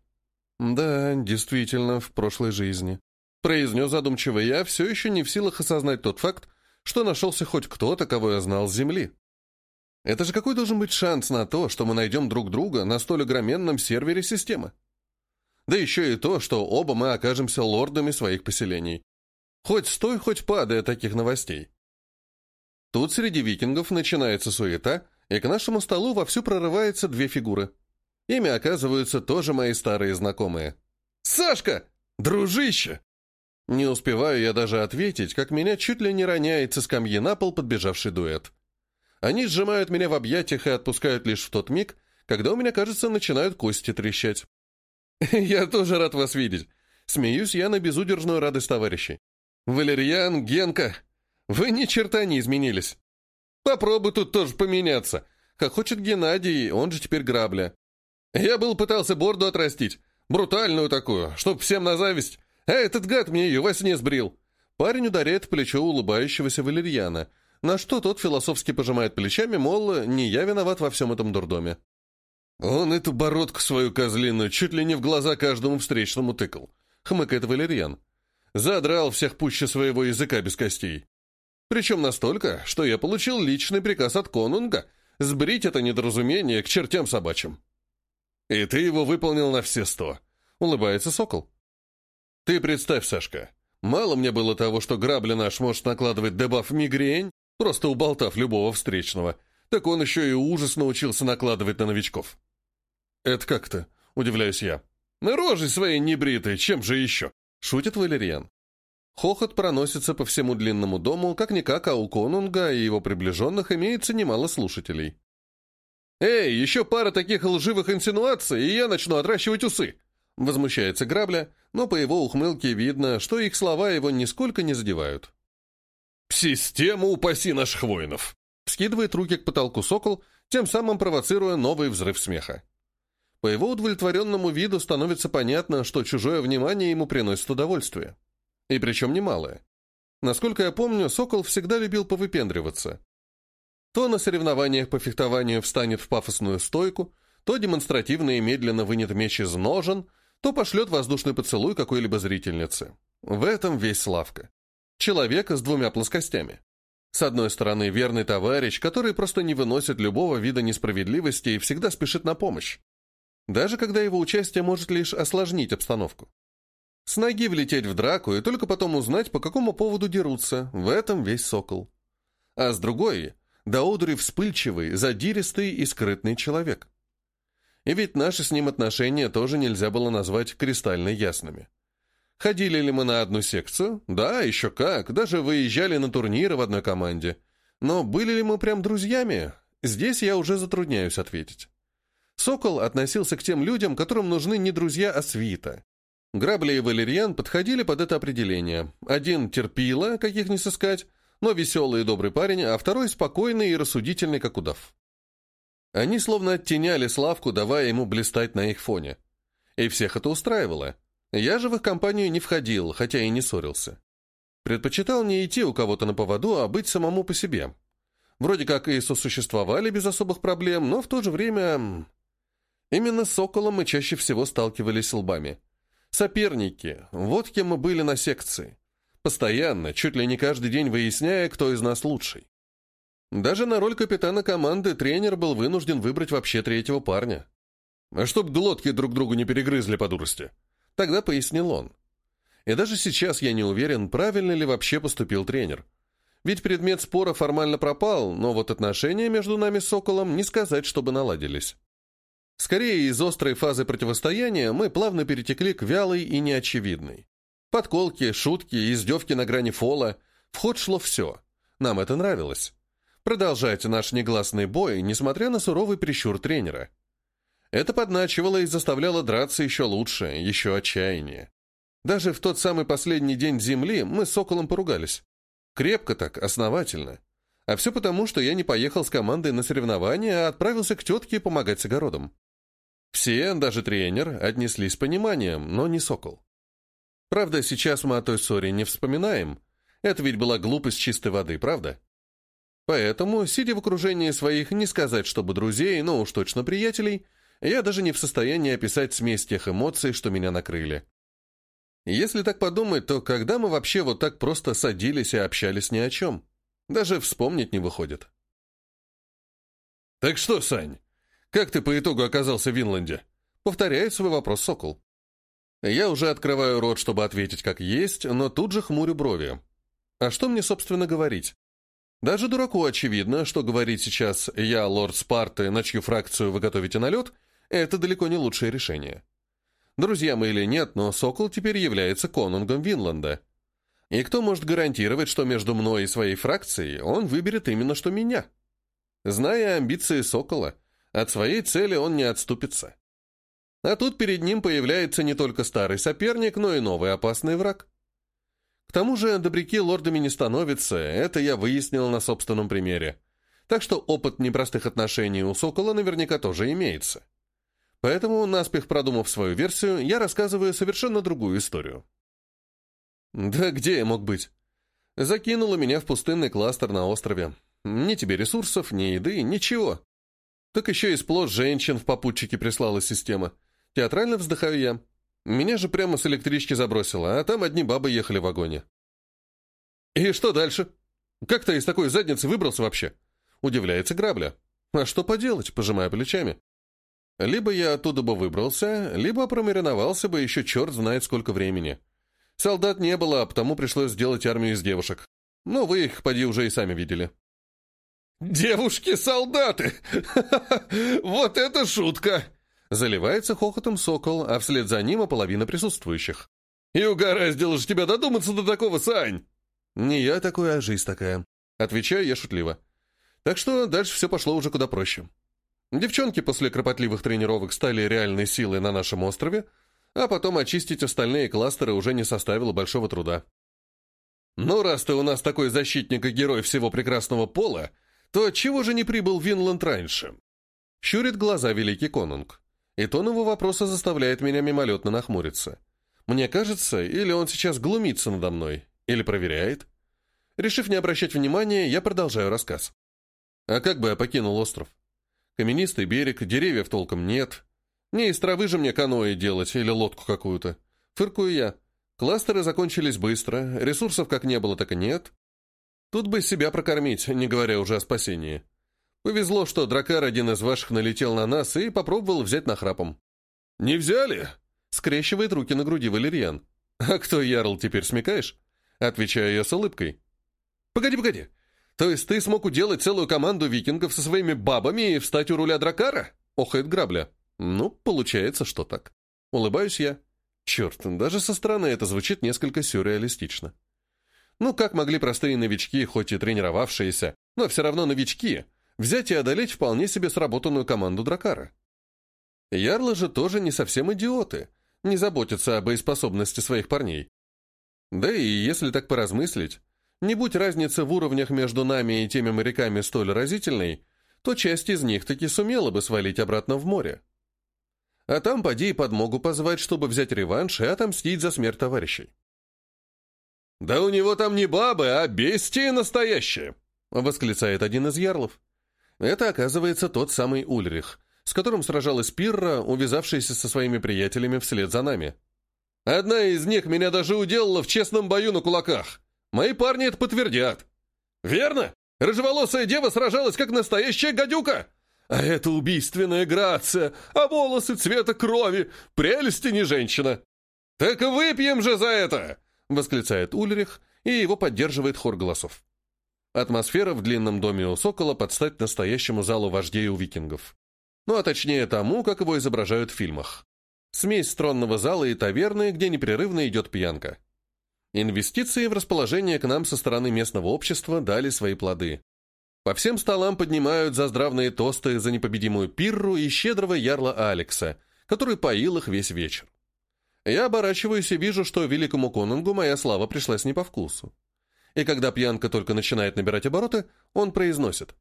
«Да, действительно, в прошлой жизни», произнес задумчиво я, все еще не в силах осознать тот факт, что нашелся хоть кто-то, кого я знал с Земли. Это же какой должен быть шанс на то, что мы найдем друг друга на столь огроменном сервере системы? Да еще и то, что оба мы окажемся лордами своих поселений. Хоть стой, хоть падая таких новостей. Тут среди викингов начинается суета, и к нашему столу вовсю прорываются две фигуры. Ими оказываются тоже мои старые знакомые. «Сашка! Дружище!» Не успеваю я даже ответить, как меня чуть ли не роняет со скамьи на пол подбежавший дуэт. Они сжимают меня в объятиях и отпускают лишь в тот миг, когда у меня, кажется, начинают кости трещать. «Я тоже рад вас видеть!» Смеюсь я на безудержную радость товарищей. «Валерьян, Генка, вы ни черта не изменились. Попробуй тут тоже поменяться. Хочет Геннадий, он же теперь грабля. Я был пытался борду отрастить, брутальную такую, чтоб всем на зависть. А этот гад мне ее во сне сбрил. Парень ударяет плечо улыбающегося Валерьяна, на что тот философски пожимает плечами, мол, не я виноват во всем этом дурдоме. Он эту бородку свою козлину чуть ли не в глаза каждому встречному тыкал. Хмыкает Валерьян. Задрал всех пуще своего языка без костей. Причем настолько, что я получил личный приказ от конунга сбрить это недоразумение к чертям собачьим. «И ты его выполнил на все сто», — улыбается сокол. «Ты представь, Сашка, мало мне было того, что грабля наш может накладывать дебаф мигрень, просто уболтав любого встречного, так он еще и ужас научился накладывать на новичков». «Это как-то?» — удивляюсь я. «На рожей своей небритой, чем же еще?» — шутит Валерьян. Хохот проносится по всему длинному дому, как-никак, а у конунга и его приближенных имеется немало слушателей. «Эй, еще пара таких лживых инсинуаций, и я начну отращивать усы!» Возмущается Грабля, но по его ухмылке видно, что их слова его нисколько не задевают. «Систему упаси наших воинов!» Скидывает руки к потолку сокол, тем самым провоцируя новый взрыв смеха. По его удовлетворенному виду становится понятно, что чужое внимание ему приносит удовольствие. И причем немалое. Насколько я помню, Сокол всегда любил повыпендриваться. То на соревнованиях по фехтованию встанет в пафосную стойку, то демонстративно и медленно вынет меч из ножен, то пошлет воздушный поцелуй какой-либо зрительнице. В этом весь Славка. Человека с двумя плоскостями. С одной стороны, верный товарищ, который просто не выносит любого вида несправедливости и всегда спешит на помощь. Даже когда его участие может лишь осложнить обстановку. С ноги влететь в драку и только потом узнать, по какому поводу дерутся. В этом весь сокол. А с другой, до одури вспыльчивый, задиристый и скрытный человек. И ведь наши с ним отношения тоже нельзя было назвать кристально ясными. Ходили ли мы на одну секцию? Да, еще как, даже выезжали на турниры в одной команде. Но были ли мы прям друзьями? Здесь я уже затрудняюсь ответить. Сокол относился к тем людям, которым нужны не друзья, а свита. Грабли и Валерьян подходили под это определение. Один терпила, каких не сыскать, но веселый и добрый парень, а второй спокойный и рассудительный, как удав. Они словно оттеняли Славку, давая ему блистать на их фоне. И всех это устраивало. Я же в их компанию не входил, хотя и не ссорился. Предпочитал не идти у кого-то на поводу, а быть самому по себе. Вроде как и сосуществовали без особых проблем, но в то же время... Именно с Соколом мы чаще всего сталкивались лбами. Соперники. Вот кем мы были на секции. Постоянно, чуть ли не каждый день выясняя, кто из нас лучший. Даже на роль капитана команды тренер был вынужден выбрать вообще третьего парня. А чтоб глотки друг другу не перегрызли по дурости. Тогда пояснил он. И даже сейчас я не уверен, правильно ли вообще поступил тренер. Ведь предмет спора формально пропал, но вот отношения между нами с Соколом не сказать, чтобы наладились. Скорее, из острой фазы противостояния мы плавно перетекли к вялой и неочевидной. Подколки, шутки, издевки на грани фола. В ход шло все. Нам это нравилось. Продолжайте наш негласный бой, несмотря на суровый прищур тренера. Это подначивало и заставляло драться еще лучше, еще отчаяннее. Даже в тот самый последний день Земли мы с Соколом поругались. Крепко так, основательно. А все потому, что я не поехал с командой на соревнования, а отправился к тетке помогать с огородом. Все, даже тренер, отнеслись с пониманием, но не Сокол. Правда, сейчас мы о той ссоре не вспоминаем. Это ведь была глупость чистой воды, правда? Поэтому, сидя в окружении своих, не сказать, чтобы друзей, но уж точно приятелей, я даже не в состоянии описать смесь тех эмоций, что меня накрыли. Если так подумать, то когда мы вообще вот так просто садились и общались ни о чем? Даже вспомнить не выходит. «Так что, Сань, как ты по итогу оказался в Винланде?» Повторяет свой вопрос Сокол. Я уже открываю рот, чтобы ответить как есть, но тут же хмурю брови. А что мне, собственно, говорить? Даже дураку очевидно, что говорить сейчас «я, лорд Спарты, на чью фракцию вы готовите налет» — это далеко не лучшее решение. Друзья мы или нет, но Сокол теперь является конунгом Винланда. И кто может гарантировать, что между мной и своей фракцией он выберет именно что меня? Зная амбиции Сокола, от своей цели он не отступится. А тут перед ним появляется не только старый соперник, но и новый опасный враг. К тому же добряки лордами не становятся, это я выяснил на собственном примере. Так что опыт непростых отношений у Сокола наверняка тоже имеется. Поэтому, наспех продумав свою версию, я рассказываю совершенно другую историю. Да где я мог быть? Закинула меня в пустынный кластер на острове. Ни тебе ресурсов, ни еды, ничего. Так еще и сплошь женщин в попутчике прислала система. Театрально вздыхаю я. Меня же прямо с электрички забросило, а там одни бабы ехали в вагоне. «И что дальше? Как ты из такой задницы выбрался вообще?» Удивляется Грабля. «А что поделать?» – пожимая плечами. Либо я оттуда бы выбрался, либо промариновался бы еще черт знает сколько времени. Солдат не было, а потому пришлось сделать армию из девушек. Но вы их, поди, уже и сами видели. «Девушки-солдаты! Вот это шутка!» Заливается хохотом сокол, а вслед за ним и половина присутствующих. «И угораздило же тебя додуматься до такого, Сань!» «Не я такой, а жизнь такая». Отвечаю я шутливо. Так что дальше все пошло уже куда проще. Девчонки после кропотливых тренировок стали реальной силой на нашем острове, а потом очистить остальные кластеры уже не составило большого труда. «Ну, раз ты у нас такой защитник и герой всего прекрасного пола, то чего же не прибыл Винланд раньше?» Щурит глаза великий конунг. И тон его вопроса заставляет меня мимолетно нахмуриться. Мне кажется, или он сейчас глумится надо мной, или проверяет. Решив не обращать внимания, я продолжаю рассказ. А как бы я покинул остров? Каменистый берег, деревьев толком нет. Не из травы же мне каноэ делать или лодку какую-то. Фыркую я. Кластеры закончились быстро, ресурсов как не было, так и нет. Тут бы себя прокормить, не говоря уже о спасении. Повезло, что дракар один из ваших налетел на нас и попробовал взять нахрапом. «Не взяли?» — скрещивает руки на груди Валерьян. «А кто ярл, теперь смекаешь?» Отвечаю я с улыбкой. «Погоди, погоди. То есть ты смог уделать целую команду викингов со своими бабами и встать у руля дракара?» — охает грабля. «Ну, получается, что так». Улыбаюсь я. Черт, даже со стороны это звучит несколько сюрреалистично. Ну, как могли простые новички, хоть и тренировавшиеся, но все равно новички, взять и одолеть вполне себе сработанную команду Дракара. Ярлы же тоже не совсем идиоты, не заботятся о боеспособности своих парней. Да и если так поразмыслить, не будь разницы в уровнях между нами и теми моряками столь разительной, то часть из них таки сумела бы свалить обратно в море. А там поди и подмогу позвать, чтобы взять реванш и отомстить за смерть товарищей. «Да у него там не бабы, а бестия настоящие!» — восклицает один из ярлов. Это, оказывается, тот самый Ульрих, с которым сражалась Пирра, увязавшаяся со своими приятелями вслед за нами. «Одна из них меня даже уделала в честном бою на кулаках. Мои парни это подтвердят. Верно? Рыжеволосая дева сражалась, как настоящая гадюка. А это убийственная грация, а волосы цвета крови, прелести не женщина. Так выпьем же за это!» — восклицает Ульрих, и его поддерживает хор голосов. Атмосфера в длинном доме у Сокола под стать настоящему залу вождей у викингов. Ну а точнее тому, как его изображают в фильмах. Смесь тронного зала и таверны, где непрерывно идет пьянка. Инвестиции в расположение к нам со стороны местного общества дали свои плоды. По всем столам поднимают за здравные тосты за непобедимую Пирру и щедрого ярла Алекса, который поил их весь вечер. Я оборачиваюсь и вижу, что великому конунгу моя слава пришлась не по вкусу и когда пьянка только начинает набирать обороты, он произносит.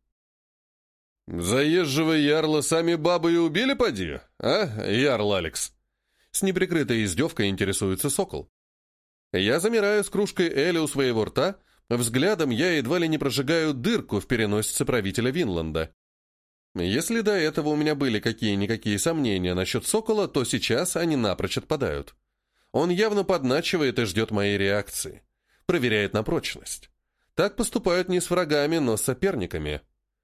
«Заезжего ярла сами бабы и убили, поди, а, ярл Алекс?» С неприкрытой издевкой интересуется сокол. Я замираю с кружкой Эля у своего рта, взглядом я едва ли не прожигаю дырку в переносице правителя Винланда. Если до этого у меня были какие-никакие сомнения насчет сокола, то сейчас они напрочь отпадают. Он явно подначивает и ждет моей реакции проверяет на прочность. Так поступают не с врагами, но с соперниками.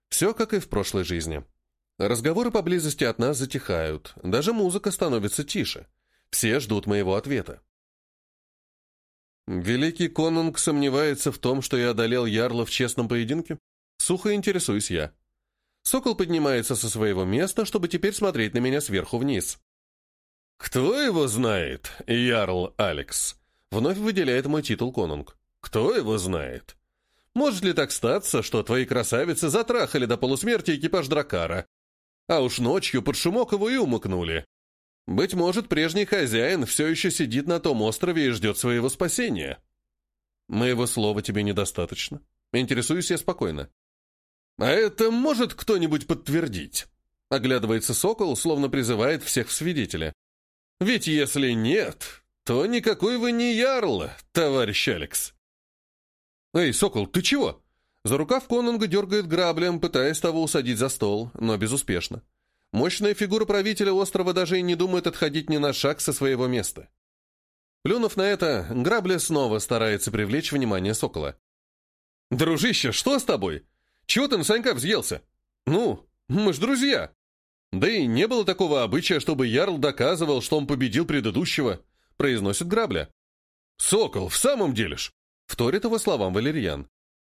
Все как и в прошлой жизни. Разговоры поблизости от нас затихают, даже музыка становится тише. Все ждут моего ответа. Великий конунг сомневается в том, что я одолел Ярла в честном поединке? Сухо интересуюсь я. Сокол поднимается со своего места, чтобы теперь смотреть на меня сверху вниз. «Кто его знает, Ярл Алекс?» Вновь выделяет мой титул конунг. «Кто его знает? Может ли так статься, что твои красавицы затрахали до полусмерти экипаж Дракара? А уж ночью под шумок его и умыкнули. Быть может, прежний хозяин все еще сидит на том острове и ждет своего спасения. Моего слова тебе недостаточно. Интересуюсь я спокойно. А это может кто-нибудь подтвердить? Оглядывается сокол, словно призывает всех в свидетеля. Ведь если нет, то никакой вы не ярл, товарищ Алекс. Эй, сокол, ты чего? За рукав конунга дергает граблем, пытаясь того усадить за стол, но безуспешно. Мощная фигура правителя острова даже и не думает отходить ни на шаг со своего места. Плюнув на это, Грабля снова старается привлечь внимание сокола. «Дружище, что с тобой? Чего ты на Санька взъелся? Ну, мы ж друзья!» «Да и не было такого обычая, чтобы Ярл доказывал, что он победил предыдущего», — произносит Грабля. «Сокол, в самом деле ж!» — вторит его словам Валерьян.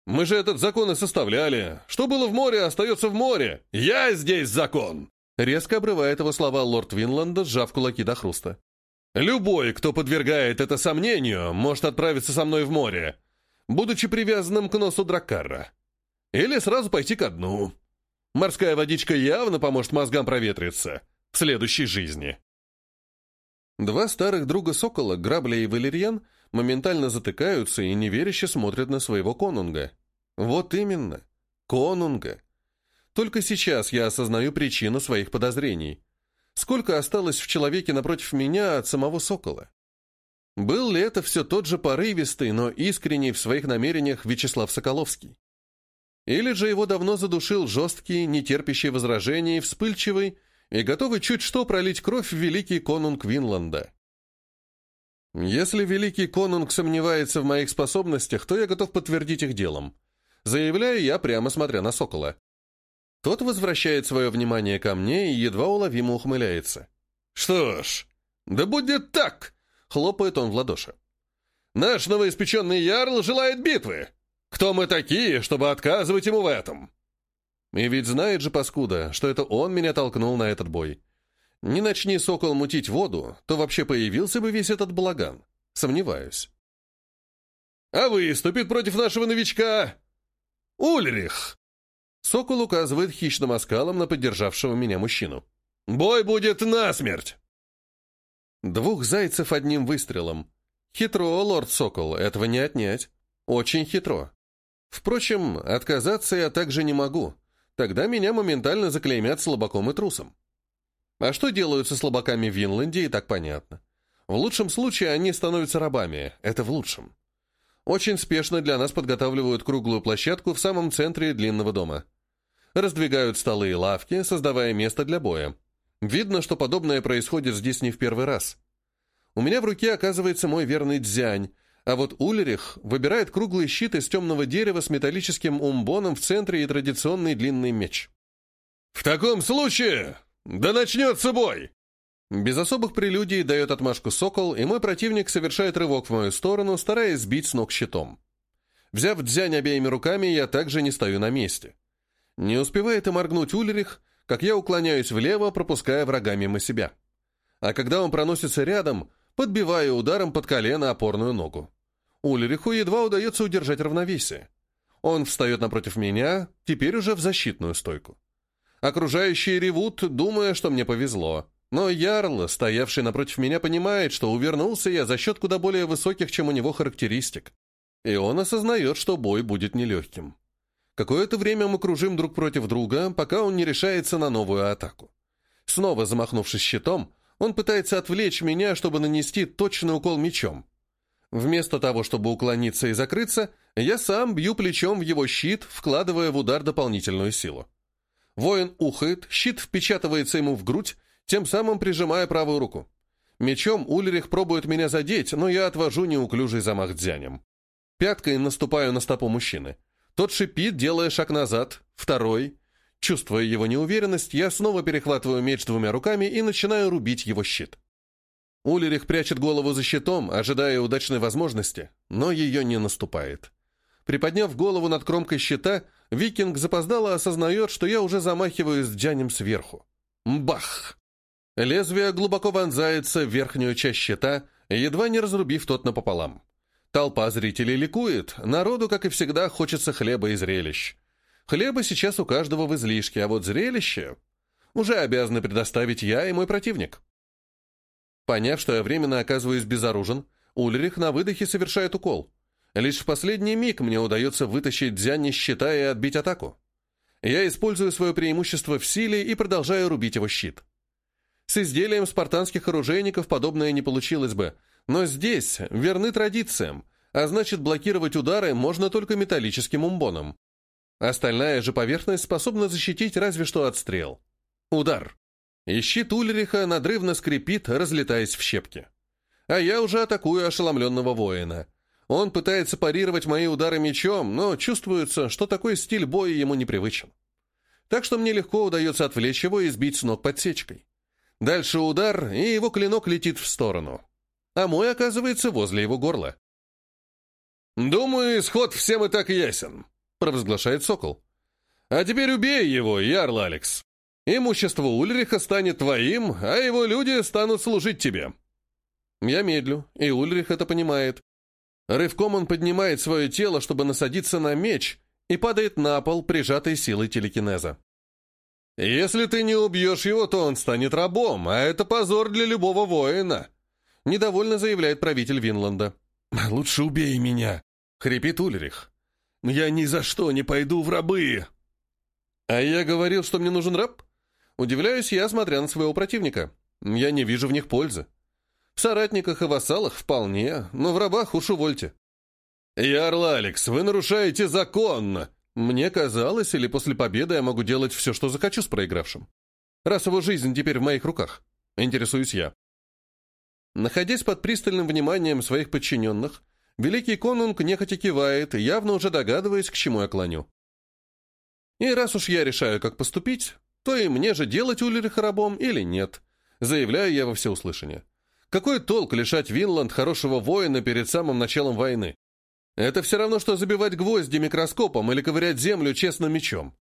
«Мы же этот закон и составляли. Что было в море, остается в море. Я здесь закон!» Резко обрывает его слова лорд Винланда, сжав кулаки до хруста. «Любой, кто подвергает это сомнению, может отправиться со мной в море, будучи привязанным к носу Драккара. Или сразу пойти ко дну. Морская водичка явно поможет мозгам проветриться в следующей жизни». Два старых друга Сокола, Грабля и Валерьян, моментально затыкаются и неверяще смотрят на своего конунга. Вот именно, конунга. Только сейчас я осознаю причину своих подозрений. Сколько осталось в человеке напротив меня от самого Сокола? Был ли это все тот же порывистый, но искренний в своих намерениях Вячеслав Соколовский? Или же его давно задушил жесткий, нетерпящий возражений, вспыльчивый и готовый чуть что пролить кровь великий конунг Винланда? Если великий конунг сомневается в моих способностях, то я готов подтвердить их делом. Заявляю я, прямо смотря на Сокола. Тот возвращает свое внимание ко мне и едва уловимо ухмыляется. «Что ж, да будет так!» — хлопает он в ладоши. «Наш новоиспеченный ярл желает битвы! Кто мы такие, чтобы отказывать ему в этом?» И ведь знает же паскуда, что это он меня толкнул на этот бой. Не начни сокол мутить воду, то вообще появился бы весь этот балаган. Сомневаюсь. «А выступит против нашего новичка Ульрих!» Сокол указывает хищным оскалом на поддержавшего меня мужчину. «Бой будет насмерть!» Двух зайцев одним выстрелом. Хитро, лорд Сокол, этого не отнять. Очень хитро. Впрочем, отказаться я также не могу. Тогда меня моментально заклеймят слабаком и трусом. А что делают со слабаками в Винланде, так понятно. В лучшем случае они становятся рабами, это в лучшем. Очень спешно для нас подготавливают круглую площадку в самом центре длинного дома раздвигают столы и лавки, создавая место для боя. Видно, что подобное происходит здесь не в первый раз. У меня в руке оказывается мой верный дзянь, а вот Ульрих выбирает круглый щит из темного дерева с металлическим умбоном в центре и традиционный длинный меч. «В таком случае, да начнется бой!» Без особых прелюдий дает отмашку сокол, и мой противник совершает рывок в мою сторону, стараясь сбить с ног щитом. Взяв дзянь обеими руками, я также не стою на месте. Не успевает и моргнуть Ульрих, как я уклоняюсь влево, пропуская врага мимо себя. А когда он проносится рядом, подбиваю ударом под колено опорную ногу. Ульриху едва удается удержать равновесие. Он встает напротив меня, теперь уже в защитную стойку. Окружающие ревут, думая, что мне повезло. Но Ярл, стоявший напротив меня, понимает, что увернулся я за счет куда более высоких, чем у него характеристик. И он осознает, что бой будет нелегким. Какое-то время мы кружим друг против друга, пока он не решается на новую атаку. Снова замахнувшись щитом, он пытается отвлечь меня, чтобы нанести точный укол мечом. Вместо того, чтобы уклониться и закрыться, я сам бью плечом в его щит, вкладывая в удар дополнительную силу. Воин ухает, щит впечатывается ему в грудь, тем самым прижимая правую руку. Мечом Ульрих пробует меня задеть, но я отвожу неуклюжий замах дзянем. Пяткой наступаю на стопу мужчины. Тот шипит, делая шаг назад, второй. Чувствуя его неуверенность, я снова перехватываю меч двумя руками и начинаю рубить его щит. Улерих прячет голову за щитом, ожидая удачной возможности, но ее не наступает. Приподняв голову над кромкой щита, викинг запоздало осознает, что я уже замахиваюсь джанем сверху. Бах! Лезвие глубоко вонзается в верхнюю часть щита, едва не разрубив тот напополам. Толпа зрителей ликует, народу, как и всегда, хочется хлеба и зрелищ. Хлеба сейчас у каждого в излишке, а вот зрелище уже обязаны предоставить я и мой противник. Поняв, что я временно оказываюсь безоружен, Ульрих на выдохе совершает укол. Лишь в последний миг мне удается вытащить дзянь из щита и отбить атаку. Я использую свое преимущество в силе и продолжаю рубить его щит. С изделием спартанских оружейников подобное не получилось бы, но здесь верны традициям, а значит блокировать удары можно только металлическим умбоном. Остальная же поверхность способна защитить разве что от стрел. Удар. И щит Ульриха надрывно скрипит, разлетаясь в щепки. А я уже атакую ошеломленного воина. Он пытается парировать мои удары мечом, но чувствуется, что такой стиль боя ему непривычен. Так что мне легко удается отвлечь его и сбить с ног подсечкой. Дальше удар, и его клинок летит в сторону а мой оказывается возле его горла. «Думаю, исход всем и так ясен», — провозглашает Сокол. «А теперь убей его, Ярл Алекс. Имущество Ульриха станет твоим, а его люди станут служить тебе». Я медлю, и Ульрих это понимает. Рывком он поднимает свое тело, чтобы насадиться на меч, и падает на пол, прижатой силой телекинеза. «Если ты не убьешь его, то он станет рабом, а это позор для любого воина», Недовольно заявляет правитель Винланда. «Лучше убей меня», — хрипит Ульрих. «Я ни за что не пойду в рабы». «А я говорил, что мне нужен раб?» Удивляюсь я, смотря на своего противника. Я не вижу в них пользы. В соратниках и вассалах вполне, но в рабах уж увольте. «Ярл Алекс, вы нарушаете закон!» Мне казалось, или после победы я могу делать все, что захочу с проигравшим. Раз его жизнь теперь в моих руках. Интересуюсь я. Находясь под пристальным вниманием своих подчиненных, великий конунг нехотя кивает, явно уже догадываясь, к чему я клоню. И раз уж я решаю, как поступить, то и мне же делать Ульриха рабом или нет, заявляю я во всеуслышание. Какой толк лишать Винланд хорошего воина перед самым началом войны? Это все равно, что забивать гвозди микроскопом или ковырять землю честным мечом.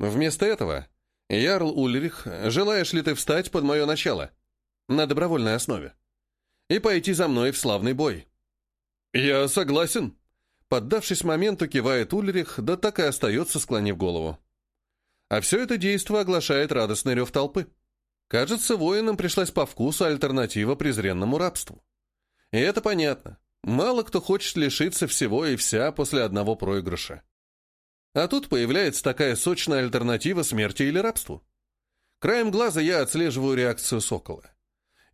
Вместо этого, Ярл Ульрих, желаешь ли ты встать под мое начало? на добровольной основе, и пойти за мной в славный бой. «Я согласен», — поддавшись моменту, кивает Ульрих, да так и остается, склонив голову. А все это действо оглашает радостный рев толпы. Кажется, воинам пришлась по вкусу альтернатива презренному рабству. И это понятно. Мало кто хочет лишиться всего и вся после одного проигрыша. А тут появляется такая сочная альтернатива смерти или рабству. Краем глаза я отслеживаю реакцию сокола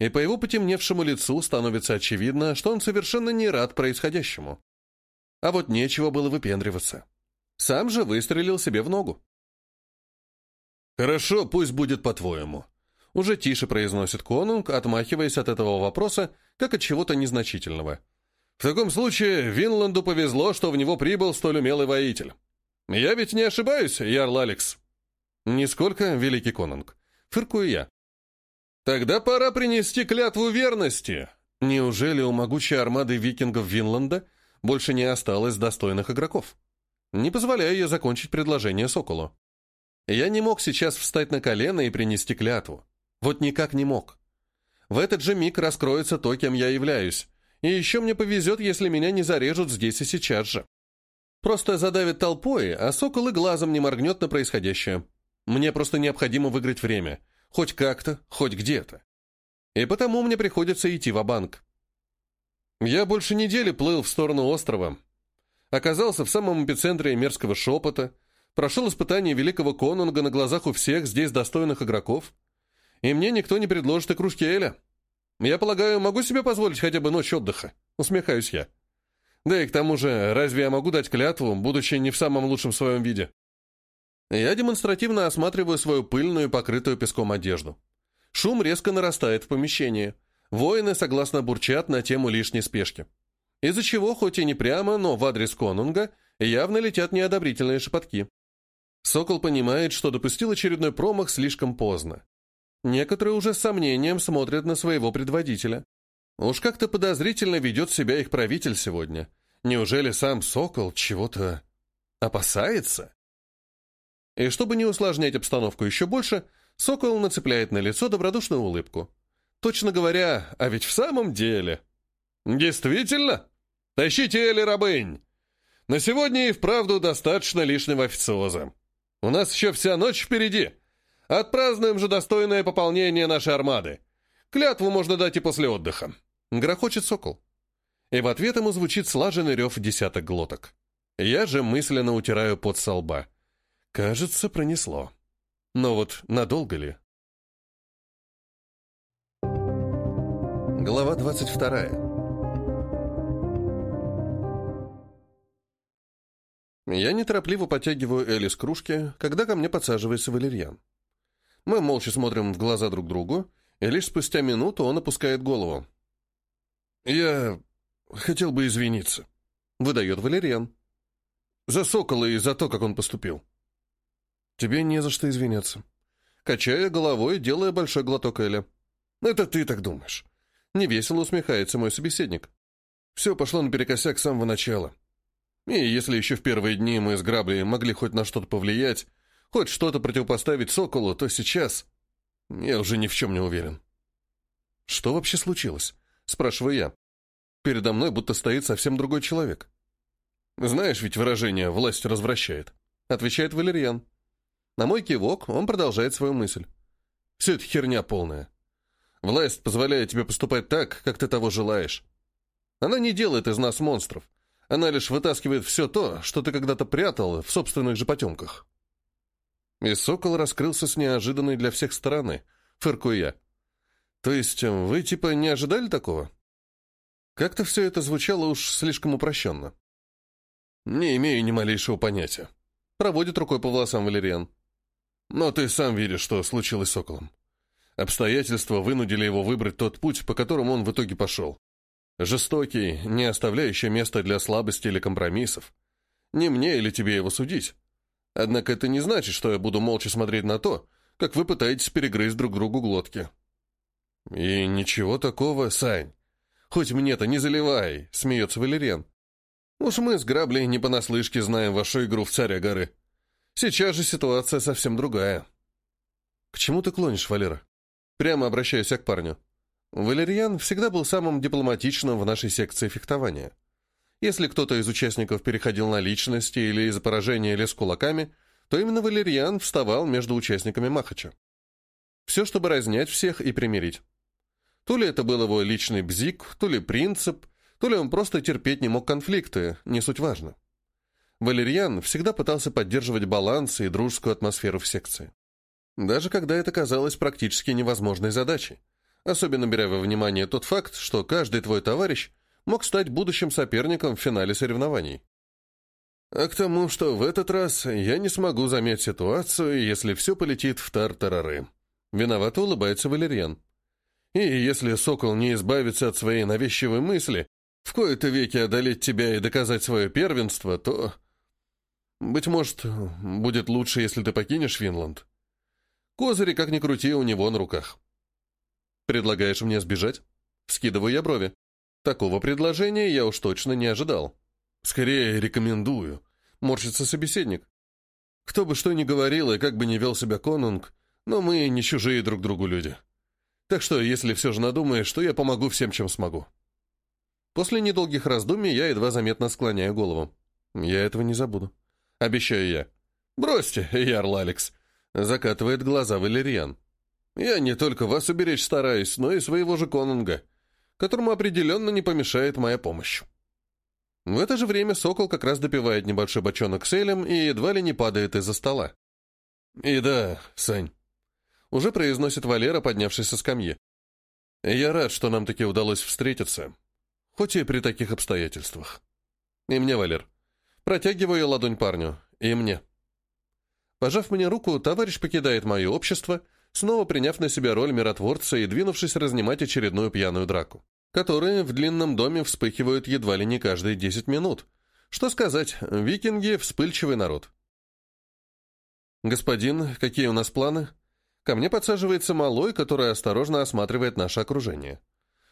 и по его потемневшему лицу становится очевидно, что он совершенно не рад происходящему. А вот нечего было выпендриваться. Сам же выстрелил себе в ногу. «Хорошо, пусть будет по-твоему», — уже тише произносит конунг, отмахиваясь от этого вопроса, как от чего-то незначительного. «В таком случае Винланду повезло, что в него прибыл столь умелый воитель. Я ведь не ошибаюсь, Ярл Алекс?» «Нисколько, великий конунг. Фыркую я. Тогда пора принести клятву верности. Неужели у могучей армады викингов Винланда больше не осталось достойных игроков? Не позволяю я закончить предложение Соколу. Я не мог сейчас встать на колено и принести клятву. Вот никак не мог. В этот же миг раскроется то, кем я являюсь. И еще мне повезет, если меня не зарежут здесь и сейчас же. Просто задавит толпой, а Сокол и глазом не моргнет на происходящее. Мне просто необходимо выиграть время — Хоть как-то, хоть где-то. И потому мне приходится идти в банк Я больше недели плыл в сторону острова. Оказался в самом эпицентре мерзкого шепота, прошел испытание великого конунга на глазах у всех здесь достойных игроков, и мне никто не предложит и кружки Эля. Я полагаю, могу себе позволить хотя бы ночь отдыха. Усмехаюсь я. Да и к тому же, разве я могу дать клятву, будучи не в самом лучшем своем виде? Я демонстративно осматриваю свою пыльную, покрытую песком одежду. Шум резко нарастает в помещении. Воины согласно бурчат на тему лишней спешки. Из-за чего, хоть и не прямо, но в адрес конунга, явно летят неодобрительные шепотки. Сокол понимает, что допустил очередной промах слишком поздно. Некоторые уже с сомнением смотрят на своего предводителя. Уж как-то подозрительно ведет себя их правитель сегодня. Неужели сам Сокол чего-то опасается? И чтобы не усложнять обстановку еще больше, Сокол нацепляет на лицо добродушную улыбку. Точно говоря, а ведь в самом деле... «Действительно? Тащите Эли рабынь! На сегодня и вправду достаточно лишнего официоза. У нас еще вся ночь впереди. Отпразднуем же достойное пополнение нашей армады. Клятву можно дать и после отдыха». Грохочет Сокол. И в ответ ему звучит слаженный рев десяток глоток. Я же мысленно утираю пот со лба. Кажется, пронесло. Но вот надолго ли? Глава 22. Я неторопливо потягиваю Элли с кружки, когда ко мне подсаживается Валерьян. Мы молча смотрим в глаза друг другу, и лишь спустя минуту он опускает голову. «Я хотел бы извиниться», — выдает Валерьян. «За Сокола и за то, как он поступил». «Тебе не за что извиняться». Качая головой, делая большой глоток Эля. «Это ты так думаешь». Невесело усмехается мой собеседник. Все пошло наперекосяк с самого начала. И если еще в первые дни мы с Грабли могли хоть на что-то повлиять, хоть что-то противопоставить Соколу, то сейчас я уже ни в чем не уверен. «Что вообще случилось?» — спрашиваю я. Передо мной будто стоит совсем другой человек. «Знаешь ведь выражение «власть развращает», — отвечает Валерьян. На мой кивок он продолжает свою мысль. «Все это херня полная. Власть позволяет тебе поступать так, как ты того желаешь. Она не делает из нас монстров. Она лишь вытаскивает все то, что ты когда-то прятал в собственных же потемках». И сокол раскрылся с неожиданной для всех стороны, фыркую я. «То есть вы типа не ожидали такого?» Как-то все это звучало уж слишком упрощенно. «Не имею ни малейшего понятия», — проводит рукой по волосам Валериан. Но ты сам видишь, что случилось с Соколом. Обстоятельства вынудили его выбрать тот путь, по которому он в итоге пошел. Жестокий, не оставляющий места для слабости или компромиссов. Не мне или тебе его судить. Однако это не значит, что я буду молча смотреть на то, как вы пытаетесь перегрызть друг другу глотки. И ничего такого, Сань. Хоть мне-то не заливай, смеется Валериан. Уж мы с Граблей не понаслышке знаем вашу игру в царя горы. Сейчас же ситуация совсем другая. К чему ты клонишь, Валера? Прямо обращаюсь я к парню. Валерьян всегда был самым дипломатичным в нашей секции фехтования. Если кто-то из участников переходил на личности или из-за поражения лез кулаками, то именно Валерьян вставал между участниками Махача. Все, чтобы разнять всех и примирить. То ли это был его личный бзик, то ли принцип, то ли он просто терпеть не мог конфликты, не суть важно. Валерьян всегда пытался поддерживать баланс и дружескую атмосферу в секции. Даже когда это казалось практически невозможной задачей. Особенно беря во внимание тот факт, что каждый твой товарищ мог стать будущим соперником в финале соревнований. А к тому, что в этот раз я не смогу замять ситуацию, если все полетит в тар-тарары. Виновато улыбается Валерьян. И если Сокол не избавится от своей навязчивой мысли, в кои-то веки одолеть тебя и доказать свое первенство, то быть может, будет лучше, если ты покинешь Финланд. Козыри, как ни крути, у него на руках. Предлагаешь мне сбежать? Вскидываю я брови. Такого предложения я уж точно не ожидал. Скорее, рекомендую. Морщится собеседник. Кто бы что ни говорил и как бы ни вел себя конунг, но мы не чужие друг другу люди. Так что, если все же надумаешь, то я помогу всем, чем смогу. После недолгих раздумий я едва заметно склоняю голову. Я этого не забуду. Обещаю я. «Бросьте, Ярл Алекс!» Закатывает глаза Валериан. «Я не только вас уберечь стараюсь, но и своего же конунга, которому определенно не помешает моя помощь». В это же время Сокол как раз допивает небольшой бочонок с элем и едва ли не падает из-за стола. «И да, Сань», — уже произносит Валера, поднявшись со скамьи. «Я рад, что нам таки удалось встретиться, хоть и при таких обстоятельствах. И мне, Валер, Протягиваю ладонь парню. И мне. Пожав мне руку, товарищ покидает мое общество, снова приняв на себя роль миротворца и двинувшись разнимать очередную пьяную драку, которые в длинном доме вспыхивают едва ли не каждые 10 минут. Что сказать, викинги — вспыльчивый народ. «Господин, какие у нас планы?» Ко мне подсаживается малой, который осторожно осматривает наше окружение.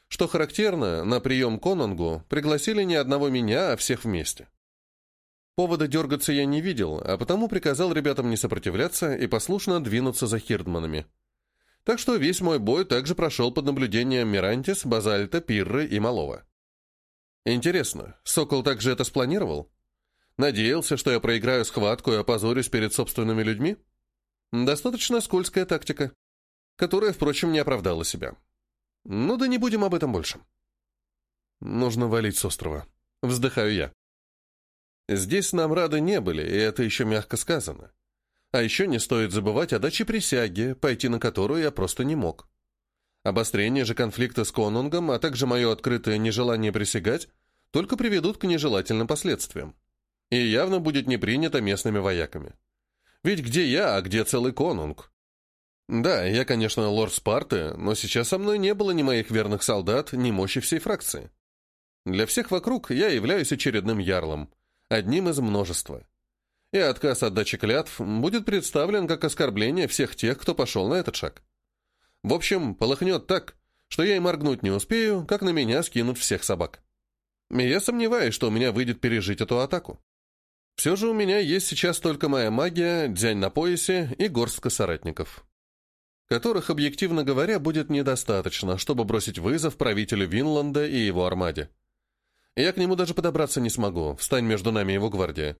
Что характерно, на прием Конангу пригласили не одного меня, а всех вместе. Повода дергаться я не видел, а потому приказал ребятам не сопротивляться и послушно двинуться за хирдманами. Так что весь мой бой также прошел под наблюдением Мирантис, Базальта, Пирры и Малова. Интересно, Сокол также это спланировал? Надеялся, что я проиграю схватку и опозорюсь перед собственными людьми? Достаточно скользкая тактика, которая, впрочем, не оправдала себя. Ну да не будем об этом больше. Нужно валить с острова. Вздыхаю я. Здесь нам рады не были, и это еще мягко сказано. А еще не стоит забывать о даче присяги, пойти на которую я просто не мог. Обострение же конфликта с Конунгом, а также мое открытое нежелание присягать, только приведут к нежелательным последствиям. И явно будет не принято местными вояками. Ведь где я, а где целый Конунг? Да, я, конечно, лорд Спарты, но сейчас со мной не было ни моих верных солдат, ни мощи всей фракции. Для всех вокруг я являюсь очередным ярлом, одним из множества. И отказ от дачи клятв будет представлен как оскорбление всех тех, кто пошел на этот шаг. В общем, полыхнет так, что я и моргнуть не успею, как на меня скинут всех собак. Я сомневаюсь, что у меня выйдет пережить эту атаку. Все же у меня есть сейчас только моя магия, дзянь на поясе и горстка соратников которых, объективно говоря, будет недостаточно, чтобы бросить вызов правителю Винланда и его армаде. Я к нему даже подобраться не смогу, встань между нами его гвардия.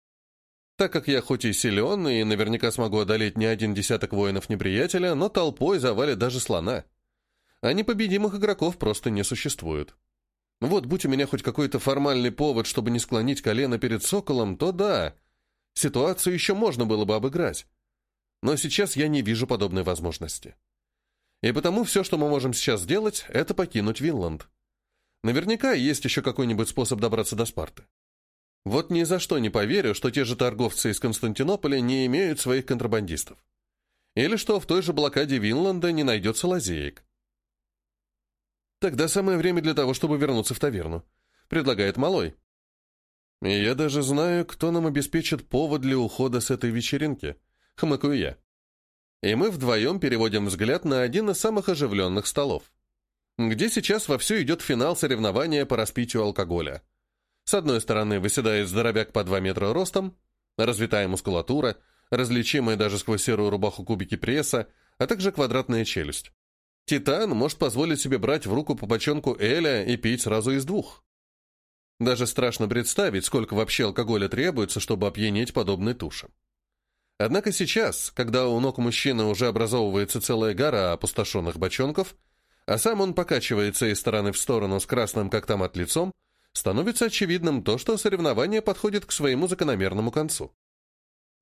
Так как я хоть и силен, и наверняка смогу одолеть не один десяток воинов неприятеля, но толпой завалит даже слона. А непобедимых игроков просто не существует. Вот, будь у меня хоть какой-то формальный повод, чтобы не склонить колено перед соколом, то да, ситуацию еще можно было бы обыграть но сейчас я не вижу подобной возможности. И потому все, что мы можем сейчас сделать, это покинуть Винланд. Наверняка есть еще какой-нибудь способ добраться до Спарты. Вот ни за что не поверю, что те же торговцы из Константинополя не имеют своих контрабандистов. Или что в той же блокаде Винланда не найдется лазеек. Тогда самое время для того, чтобы вернуться в таверну, предлагает Малой. И я даже знаю, кто нам обеспечит повод для ухода с этой вечеринки — хмыкаю я. И мы вдвоем переводим взгляд на один из самых оживленных столов, где сейчас вовсю идет финал соревнования по распитию алкоголя. С одной стороны выседает здоровяк по 2 метра ростом, развитая мускулатура, различимая даже сквозь серую рубаху кубики пресса, а также квадратная челюсть. Титан может позволить себе брать в руку по бочонку Эля и пить сразу из двух. Даже страшно представить, сколько вообще алкоголя требуется, чтобы опьянеть подобной туши. Однако сейчас, когда у ног мужчины уже образовывается целая гора опустошенных бочонков, а сам он покачивается из стороны в сторону с красным как томат лицом, становится очевидным то, что соревнование подходит к своему закономерному концу.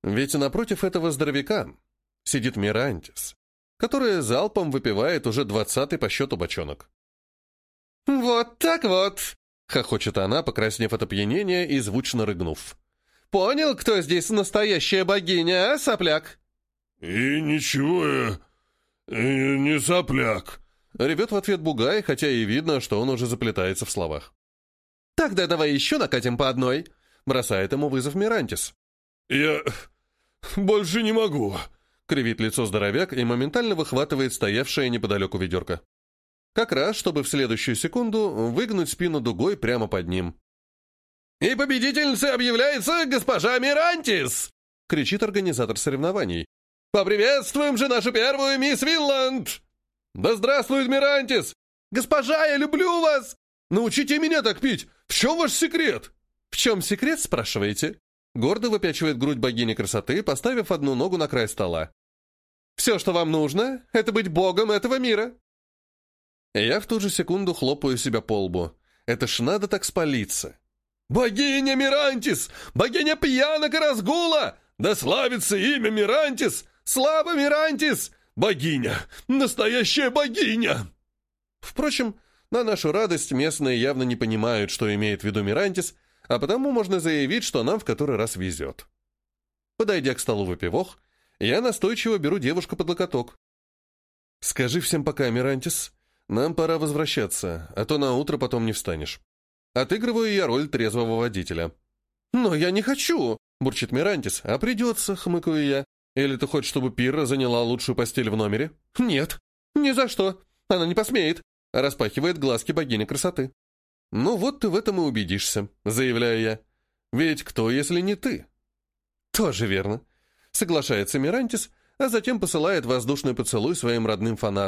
Ведь напротив этого здоровяка сидит Мирантис, которая залпом выпивает уже двадцатый по счету бочонок. «Вот так вот!» — хохочет она, покраснев от опьянения и звучно рыгнув. Понял, кто здесь настоящая богиня, а, сопляк?» «И ничего я и не сопляк», — ревет в ответ Бугай, хотя и видно, что он уже заплетается в словах. «Тогда давай еще накатим по одной», — бросает ему вызов Мирантис. «Я больше не могу», — кривит лицо здоровяк и моментально выхватывает стоявшее неподалеку ведерко. Как раз, чтобы в следующую секунду выгнуть спину дугой прямо под ним. «И победительницей объявляется госпожа Мирантис!» — кричит организатор соревнований. «Поприветствуем же нашу первую мисс Винланд!» «Да здравствует Мирантис! Госпожа, я люблю вас! Научите меня так пить! В чем ваш секрет?» «В чем секрет, спрашиваете?» Гордо выпячивает грудь богини красоты, поставив одну ногу на край стола. «Все, что вам нужно, это быть богом этого мира!» Я в ту же секунду хлопаю себя по лбу. Это ж надо так спалиться. «Богиня Мирантис! Богиня пьянок и разгула! Да славится имя Мирантис! Слава Мирантис! Богиня! Настоящая богиня!» Впрочем, на нашу радость местные явно не понимают, что имеет в виду Мирантис, а потому можно заявить, что нам в который раз везет. Подойдя к столу выпивох, я настойчиво беру девушку под локоток. «Скажи всем пока, Мирантис, нам пора возвращаться, а то на утро потом не встанешь». Отыгрываю я роль трезвого водителя. «Но я не хочу!» — бурчит Мирантис. «А придется», — хмыкаю я. Или ты хочешь, чтобы Пирра заняла лучшую постель в номере? Нет, ни за что. Она не посмеет. Распахивает глазки богини красоты. Ну вот ты в этом и убедишься, заявляю я. Ведь кто, если не ты? Тоже верно. Соглашается Мирантис, а затем посылает воздушный поцелуй своим родным фанатам.